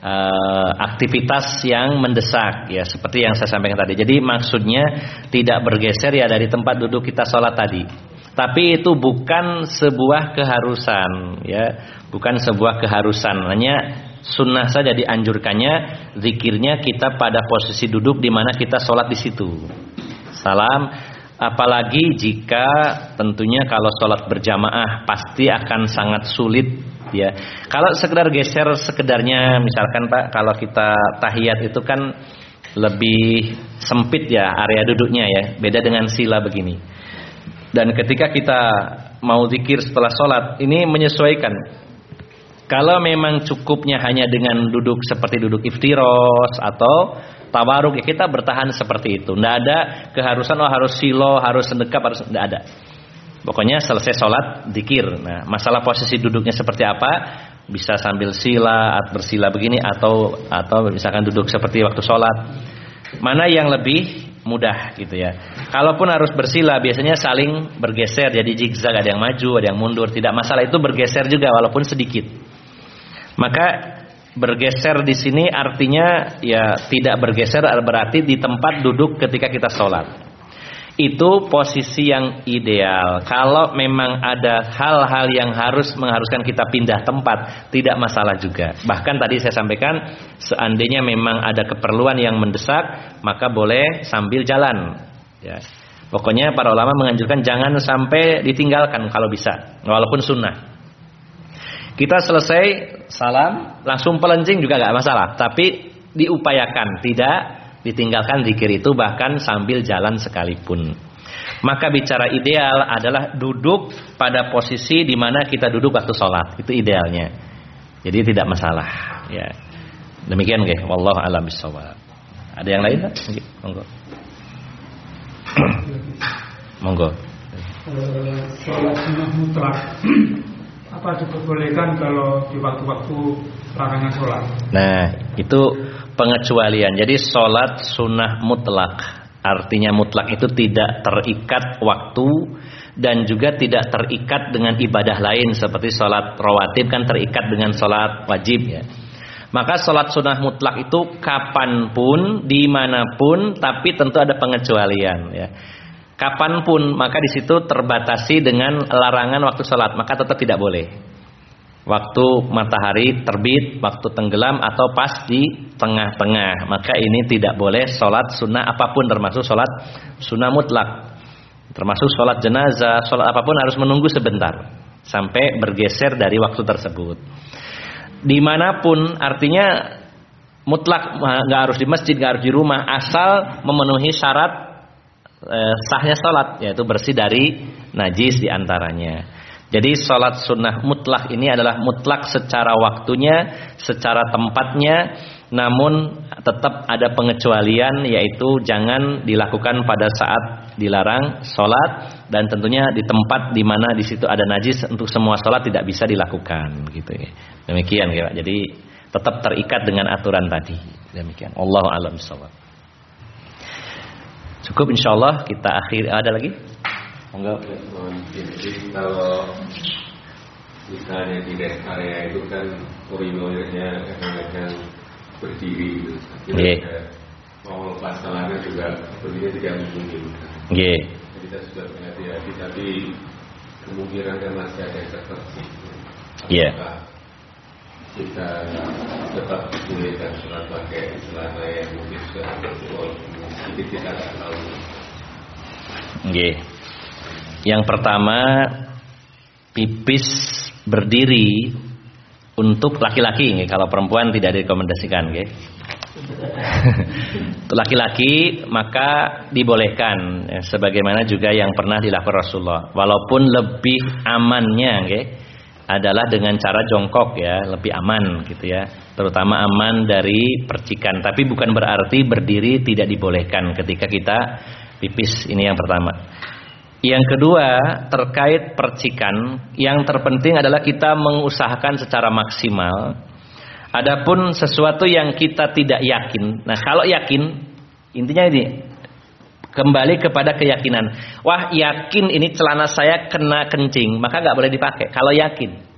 uh, aktivitas yang mendesak, ya seperti yang saya sampaikan tadi. Jadi maksudnya tidak bergeser ya dari tempat duduk kita sholat tadi. Tapi itu bukan sebuah keharusan, ya bukan sebuah keharusan. Hanya sunnah saja dianjurkannya zikirnya kita pada posisi duduk di mana kita sholat di situ. Salam. Apalagi jika tentunya kalau sholat berjamaah pasti akan sangat sulit ya. Kalau sekedar geser sekedarnya misalkan Pak kalau kita tahiyat itu kan lebih sempit ya area duduknya ya. Beda dengan sila begini. Dan ketika kita mau zikir setelah sholat ini menyesuaikan Kalau memang cukupnya hanya dengan duduk seperti duduk iftiros atau tawaruk ya kita bertahan seperti itu. Tidak ada keharusan oh harus silo, harus sedekap, harus tidak ada. Pokoknya selesai sholat dikir. Nah, masalah posisi duduknya seperti apa? Bisa sambil sila, bersila begini atau atau misalkan duduk seperti waktu sholat. Mana yang lebih mudah gitu ya. Kalaupun harus bersila biasanya saling bergeser jadi zigzag ada yang maju, ada yang mundur. Tidak masalah itu bergeser juga walaupun sedikit. Maka bergeser di sini artinya ya tidak bergeser berarti di tempat duduk ketika kita sholat. Itu posisi yang ideal. Kalau memang ada hal-hal yang harus mengharuskan kita pindah tempat, tidak masalah juga. Bahkan tadi saya sampaikan, seandainya memang ada keperluan yang mendesak, maka boleh sambil jalan. Ya. Pokoknya para ulama menganjurkan jangan sampai ditinggalkan kalau bisa, walaupun sunnah. Kita selesai salam, langsung pelencing juga nggak masalah. Tapi diupayakan, tidak ditinggalkan zikir itu bahkan sambil jalan sekalipun. Maka bicara ideal adalah duduk pada posisi di mana kita duduk waktu sholat. Itu idealnya. Jadi tidak masalah. Ya. Demikian guys. Wallahu a'lam. Ada yang lain? Monggo. Monggo. Eh, sholat sunnah mutlak apa diperbolehkan kalau di waktu-waktu larangan sholat? Nah, itu pengecualian. Jadi sholat sunnah mutlak. Artinya mutlak itu tidak terikat waktu dan juga tidak terikat dengan ibadah lain seperti sholat rawatib kan terikat dengan sholat wajib ya. Maka sholat sunnah mutlak itu kapan pun, di mana pun, tapi tentu ada pengecualian ya kapan pun maka di situ terbatasi dengan larangan waktu sholat maka tetap tidak boleh. Waktu matahari terbit waktu tenggelam atau pas di tengah-tengah maka ini tidak boleh sholat sunnah apa pun termasuk sholat sunnah mutlak. Termasuk sholat jenazah sholat apa pun harus menunggu sebentar sampai bergeser dari waktu tersebut. Di mana pun artinya mutlak nggak harus di masjid nggak harus di rumah asal memenuhi syarat eh, sahnya sholat yaitu bersih dari najis di antaranya. Jadi sholat sunnah mutlak ini adalah mutlak secara waktunya, secara tempatnya, namun tetap ada pengecualian yaitu jangan dilakukan pada saat dilarang sholat dan tentunya di tempat di mana di situ ada najis untuk semua sholat tidak bisa dilakukan gitu ya. Demikian ya. Jadi tetap terikat dengan aturan tadi. Demikian. Allah alam sholat. Cukup insya Allah kita akhir ada lagi? Enggak. Jadi kalau misalnya di rest area itu kan koridornya kan berdiri gitu. Yeah. Mau lepas celana juga sepertinya tidak memungkinkan. Yeah. Jadi kita sudah berhati-hati tapi kemungkinan kan masih ada yang tertersik. Iya. Yeah kita tetap bolehkan sholat pakai celana yang mungkin sudah sedikit Okay. Yang pertama pipis berdiri untuk laki-laki kalau perempuan tidak direkomendasikan okay. Untuk laki-laki maka dibolehkan ya, sebagaimana juga yang pernah dilakukan Rasulullah walaupun lebih amannya okay adalah dengan cara jongkok ya, lebih aman gitu ya. Terutama aman dari percikan. Tapi bukan berarti berdiri tidak dibolehkan ketika kita pipis. Ini yang pertama. Yang kedua, terkait percikan, yang terpenting adalah kita mengusahakan secara maksimal. Adapun sesuatu yang kita tidak yakin. Nah, kalau yakin, intinya ini Kembali kepada keyakinan. Wah yakin ini celana saya kena kencing, maka nggak boleh dipakai. Kalau yakin.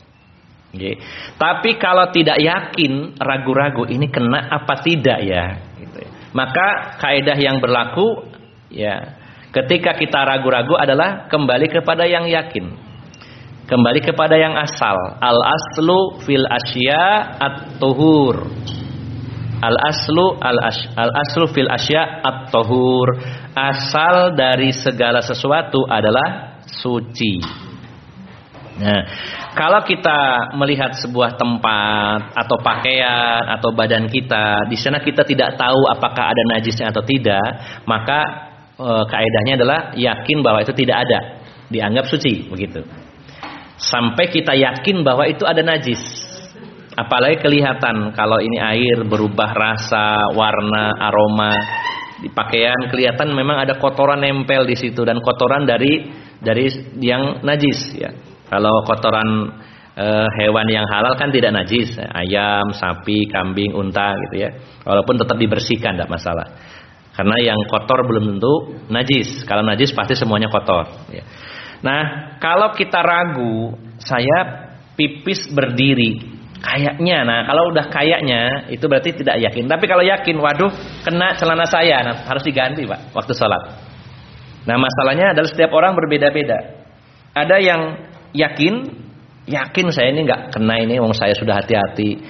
Okay. Tapi kalau tidak yakin, ragu-ragu ini kena apa tidak ya, gitu ya. Maka kaidah yang berlaku ya, ketika kita ragu-ragu adalah kembali kepada yang yakin. Kembali kepada yang asal. Al aslu fil asya at-tuhur. Al aslu al, al aslu fil asya at-tuhur asal dari segala sesuatu adalah suci. Nah, kalau kita melihat sebuah tempat atau pakaian atau badan kita, di sana kita tidak tahu apakah ada najisnya atau tidak, maka e, kaidahnya adalah yakin bahwa itu tidak ada, dianggap suci, begitu. Sampai kita yakin bahwa itu ada najis. Apalagi kelihatan kalau ini air berubah rasa, warna, aroma di pakaian kelihatan memang ada kotoran nempel di situ dan kotoran dari dari yang najis ya. Kalau kotoran e, hewan yang halal kan tidak najis, ayam, sapi, kambing, unta gitu ya. Walaupun tetap dibersihkan tidak masalah. Karena yang kotor belum tentu najis. Kalau najis pasti semuanya kotor ya. Nah, kalau kita ragu, saya pipis berdiri Kayaknya, nah kalau udah kayaknya itu berarti tidak yakin. Tapi kalau yakin, waduh kena celana saya, nah, harus diganti pak waktu sholat. Nah masalahnya adalah setiap orang berbeda-beda. Ada yang yakin, yakin saya ini nggak kena ini, wong saya sudah hati-hati,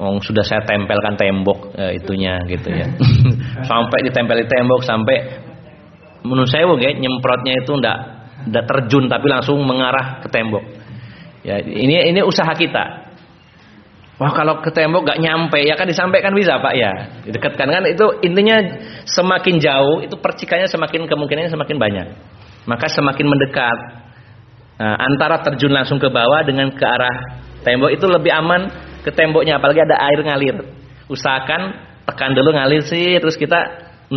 wong sudah saya tempelkan tembok eh, itunya gitu ya. sampai ditempel di tembok sampai menurut saya wong nyemprotnya itu ndak ndak terjun tapi langsung mengarah ke tembok. Ya ini ini usaha kita. Wah kalau ke tembok gak nyampe ya kan disampaikan bisa pak ya didekatkan kan itu intinya semakin jauh itu percikannya semakin kemungkinannya semakin banyak maka semakin mendekat nah, antara terjun langsung ke bawah dengan ke arah tembok itu lebih aman ke temboknya apalagi ada air ngalir usahakan tekan dulu ngalir sih terus kita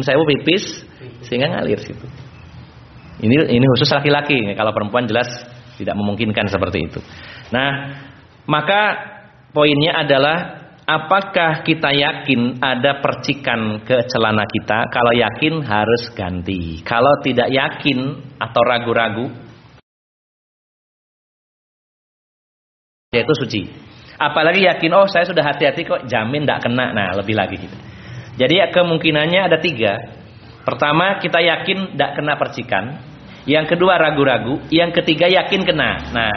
saya pipis sehingga ngalir situ ini ini khusus laki-laki kalau perempuan jelas tidak memungkinkan seperti itu nah maka poinnya adalah apakah kita yakin ada percikan ke celana kita? Kalau yakin harus ganti. Kalau tidak yakin atau ragu-ragu yaitu suci. Apalagi yakin oh saya sudah hati-hati kok jamin tidak kena. Nah lebih lagi gitu. Jadi ya, kemungkinannya ada tiga. Pertama kita yakin tidak kena percikan. Yang kedua ragu-ragu. Yang ketiga yakin kena. Nah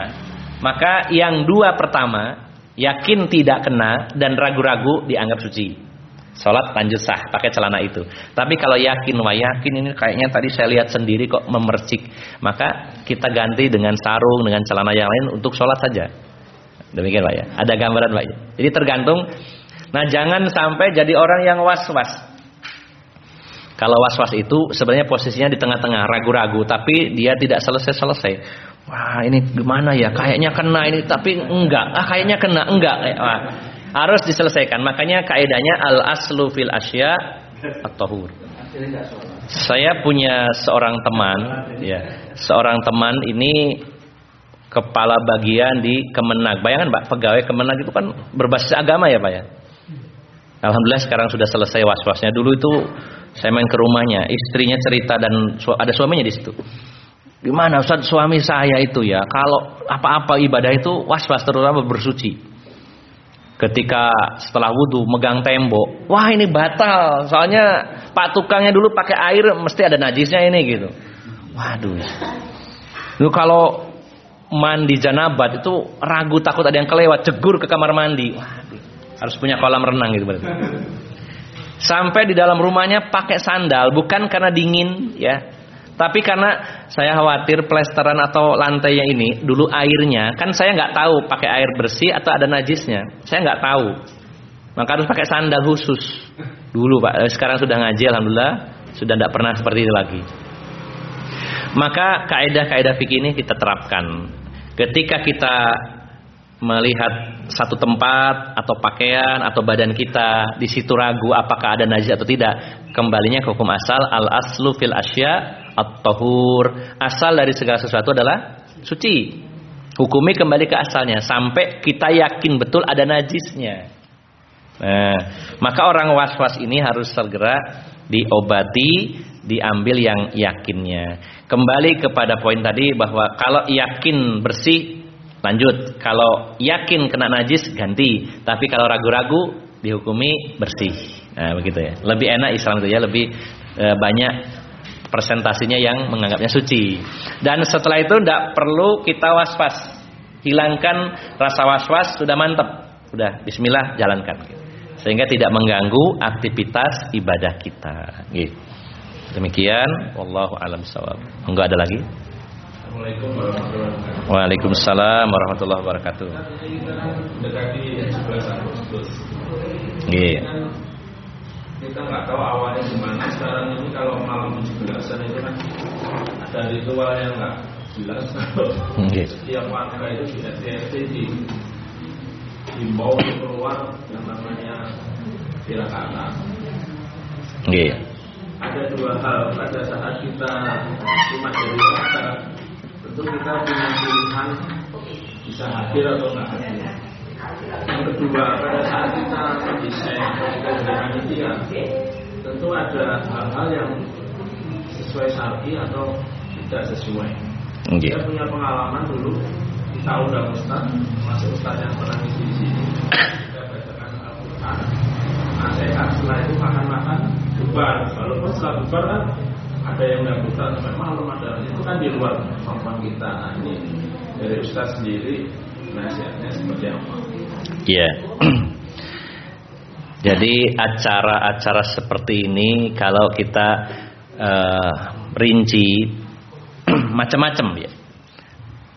maka yang dua pertama yakin tidak kena dan ragu-ragu dianggap suci. Salat lanjut sah pakai celana itu. Tapi kalau yakin wah yakin ini kayaknya tadi saya lihat sendiri kok memercik, maka kita ganti dengan sarung dengan celana yang lain untuk sholat saja. Demikian Pak ya. Ada gambaran Pak ya. Jadi tergantung. Nah jangan sampai jadi orang yang was-was. Kalau was-was itu sebenarnya posisinya di tengah-tengah ragu-ragu, tapi dia tidak selesai-selesai. Wah ini gimana ya? Kayaknya kena ini tapi enggak. Ah kayaknya kena enggak. Wah, harus diselesaikan. Makanya kaidahnya al aslu fil asya at-tahur. Saya punya seorang teman, ya, seorang teman ini kepala bagian di Kemenag. Bayangkan Pak, pegawai Kemenag itu kan berbasis agama ya Pak ya. Alhamdulillah sekarang sudah selesai was-wasnya. Dulu itu saya main ke rumahnya, istrinya cerita dan ada suaminya di situ. Gimana Ustaz suami saya itu ya Kalau apa-apa ibadah itu Was-was terutama bersuci Ketika setelah wudhu megang tembok Wah ini batal Soalnya pak tukangnya dulu pakai air Mesti ada najisnya ini gitu Waduh Lu kalau mandi janabat itu Ragu takut ada yang kelewat Cegur ke kamar mandi Waduh Harus punya kolam renang gitu berarti Sampai di dalam rumahnya pakai sandal Bukan karena dingin ya tapi karena saya khawatir plesteran atau lantainya ini dulu airnya kan saya nggak tahu pakai air bersih atau ada najisnya. Saya nggak tahu. Maka harus pakai sandal khusus. Dulu Pak, eh, sekarang sudah ngaji alhamdulillah, sudah tidak pernah seperti itu lagi. Maka kaidah-kaidah fikih ini kita terapkan. Ketika kita melihat satu tempat atau pakaian atau badan kita di situ ragu apakah ada najis atau tidak, kembalinya ke hukum asal al aslu fil asya at-tahur. Asal dari segala sesuatu adalah suci. Hukumi kembali ke asalnya sampai kita yakin betul ada najisnya. Nah, maka orang was-was ini harus segera diobati, diambil yang yakinnya. Kembali kepada poin tadi bahwa kalau yakin bersih lanjut, kalau yakin kena najis ganti, tapi kalau ragu-ragu dihukumi bersih. Nah, begitu ya. Lebih enak Islam itu ya, lebih e, banyak presentasinya yang menganggapnya suci. Dan setelah itu tidak perlu kita was-was. Hilangkan rasa was-was sudah mantap. Sudah bismillah jalankan. Sehingga tidak mengganggu aktivitas ibadah kita. Gitu. Demikian wallahu alam sawab. Enggak ada lagi? Waalaikumsalam warahmatullahi wabarakatuh. Mendekati 11 Agustus. Iya kita nggak tahu awalnya gimana sekarang ini kalau malam 17-an itu kan ada ritual yang nggak jelas okay. setiap warga itu di RT di himbau keluar yang namanya tirakatan. Iya. Ada dua hal pada saat kita cuma jadi warga, tentu kita punya pilihan bisa hadir atau nggak hadir. Yang kedua, pada saat kita mendesain kita jadi panitia, tentu ada hal-hal yang sesuai syar'i atau tidak sesuai. Iya. Saya punya pengalaman dulu kita undang ustaz, masuk ustaz yang pernah di sini, kita bacakan Al-Quran. Nah, saya setelah itu makan-makan bubar. Walaupun setelah bubar kan ada yang nggak buka sampai malam ada itu kan di luar kemampuan kita. Nah, ini dari ustaz sendiri nasihatnya seperti apa? Iya. Jadi acara-acara seperti ini kalau kita uh, rinci macam-macam ya.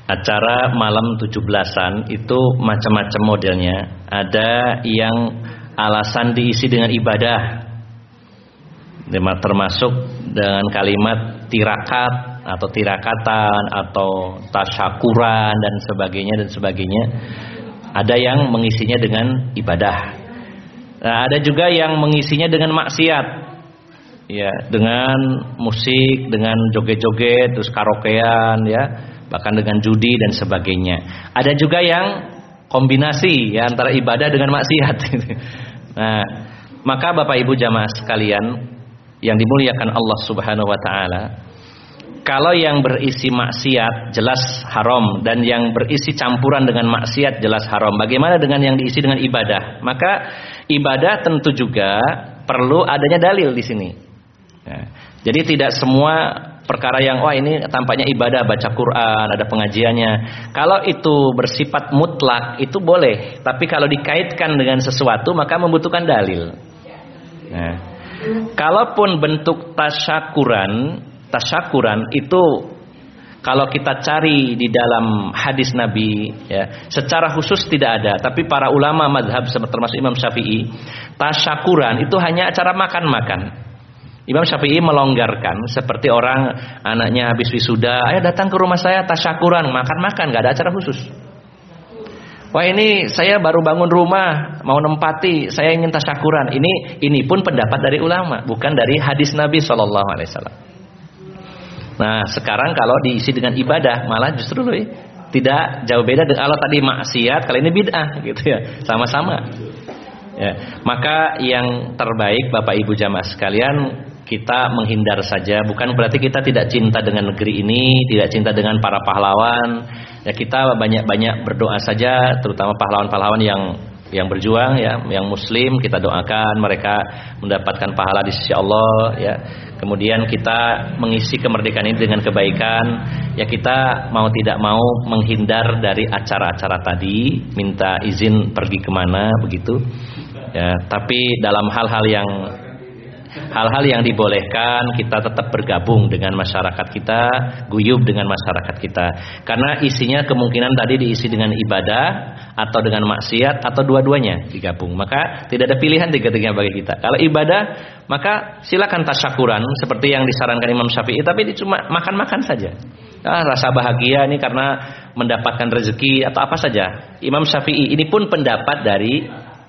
Acara malam 17-an itu macam-macam modelnya. Ada yang alasan diisi dengan ibadah. Termasuk dengan kalimat tirakat atau tirakatan atau tasyakuran dan sebagainya dan sebagainya. Ada yang mengisinya dengan ibadah. Nah, ada juga yang mengisinya dengan maksiat. Ya, dengan musik, dengan joget-joget, terus karaokean ya, bahkan dengan judi dan sebagainya. Ada juga yang kombinasi ya antara ibadah dengan maksiat. nah, maka Bapak Ibu jamaah sekalian yang dimuliakan Allah Subhanahu wa taala, kalau yang berisi maksiat jelas haram dan yang berisi campuran dengan maksiat jelas haram. Bagaimana dengan yang diisi dengan ibadah? Maka ibadah tentu juga perlu adanya dalil di sini. Nah, jadi tidak semua perkara yang wah ini tampaknya ibadah baca Quran ada pengajiannya. Kalau itu bersifat mutlak itu boleh, tapi kalau dikaitkan dengan sesuatu maka membutuhkan dalil. Nah, kalaupun bentuk tasyakuran tasyakuran itu kalau kita cari di dalam hadis Nabi ya, secara khusus tidak ada, tapi para ulama madhab termasuk Imam Syafi'i, tasyakuran itu hanya acara makan-makan. Imam Syafi'i melonggarkan seperti orang anaknya habis wisuda, ayo datang ke rumah saya tasyakuran, makan-makan, nggak ada acara khusus. Wah ini saya baru bangun rumah, mau nempati, saya ingin tasyakuran. Ini ini pun pendapat dari ulama, bukan dari hadis Nabi Shallallahu Alaihi Wasallam. Nah sekarang kalau diisi dengan ibadah malah justru loh tidak jauh beda dengan kalau tadi maksiat kali ini bid'ah gitu ya sama-sama. Ya, maka yang terbaik Bapak Ibu jamaah sekalian kita menghindar saja bukan berarti kita tidak cinta dengan negeri ini, tidak cinta dengan para pahlawan. Ya kita banyak-banyak berdoa saja terutama pahlawan-pahlawan yang yang berjuang ya, yang muslim kita doakan mereka mendapatkan pahala di sisi Allah ya. Kemudian kita mengisi kemerdekaan ini dengan kebaikan, ya kita mau tidak mau menghindar dari acara-acara tadi, minta izin pergi ke mana begitu. Ya, tapi dalam hal-hal yang hal-hal yang dibolehkan kita tetap bergabung dengan masyarakat kita, guyub dengan masyarakat kita. Karena isinya kemungkinan tadi diisi dengan ibadah atau dengan maksiat atau dua-duanya digabung. Maka tidak ada pilihan tiga-tiganya bagi kita. Kalau ibadah maka silakan tasyakuran seperti yang disarankan Imam Syafi'i tapi cuma makan-makan saja. Ah, rasa bahagia ini karena mendapatkan rezeki atau apa saja. Imam Syafi'i ini pun pendapat dari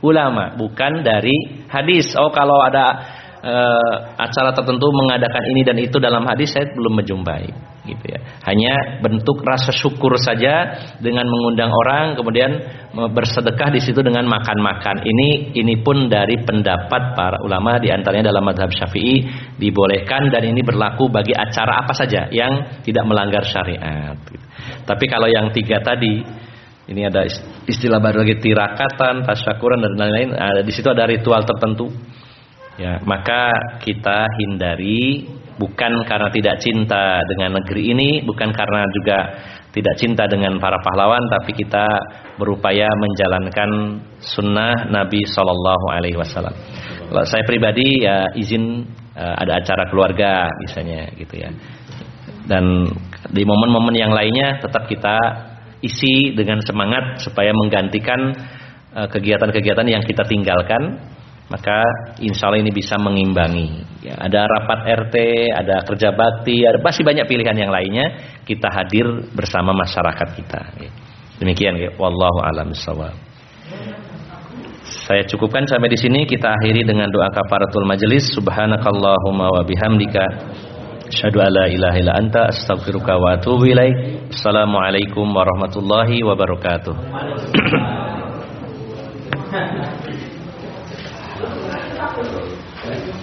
ulama, bukan dari hadis. Oh, kalau ada uh, acara tertentu mengadakan ini dan itu dalam hadis saya belum menjumpai gitu ya. Hanya bentuk rasa syukur saja dengan mengundang orang kemudian bersedekah di situ dengan makan-makan. Ini ini pun dari pendapat para ulama di antaranya dalam madhab Syafi'i dibolehkan dan ini berlaku bagi acara apa saja yang tidak melanggar syariat. Gitu. Tapi kalau yang tiga tadi ini ada istilah baru lagi tirakatan, tasyakuran dan lain-lain. Di situ ada ritual tertentu Ya, maka kita hindari bukan karena tidak cinta dengan negeri ini, bukan karena juga tidak cinta dengan para pahlawan, tapi kita berupaya menjalankan sunnah Nabi Shallallahu Alaihi Wasallam. Saya pribadi ya izin uh, ada acara keluarga misalnya gitu ya. Dan di momen-momen yang lainnya tetap kita isi dengan semangat supaya menggantikan eh, kegiatan-kegiatan yang kita tinggalkan maka insya Allah ini bisa mengimbangi. Ya, ada rapat RT, ada kerja bakti, ada pasti banyak pilihan yang lainnya. Kita hadir bersama masyarakat kita. Ya. Demikian, ya. wallahu alam sawab. Saya cukupkan sampai di sini. Kita akhiri dengan doa kafaratul majelis. Subhanakallahumma wa bihamdika. Asyhadu alla ilaha illa anta astaghfiruka wa atubu ilaik. Assalamualaikum warahmatullahi wabarakatuh.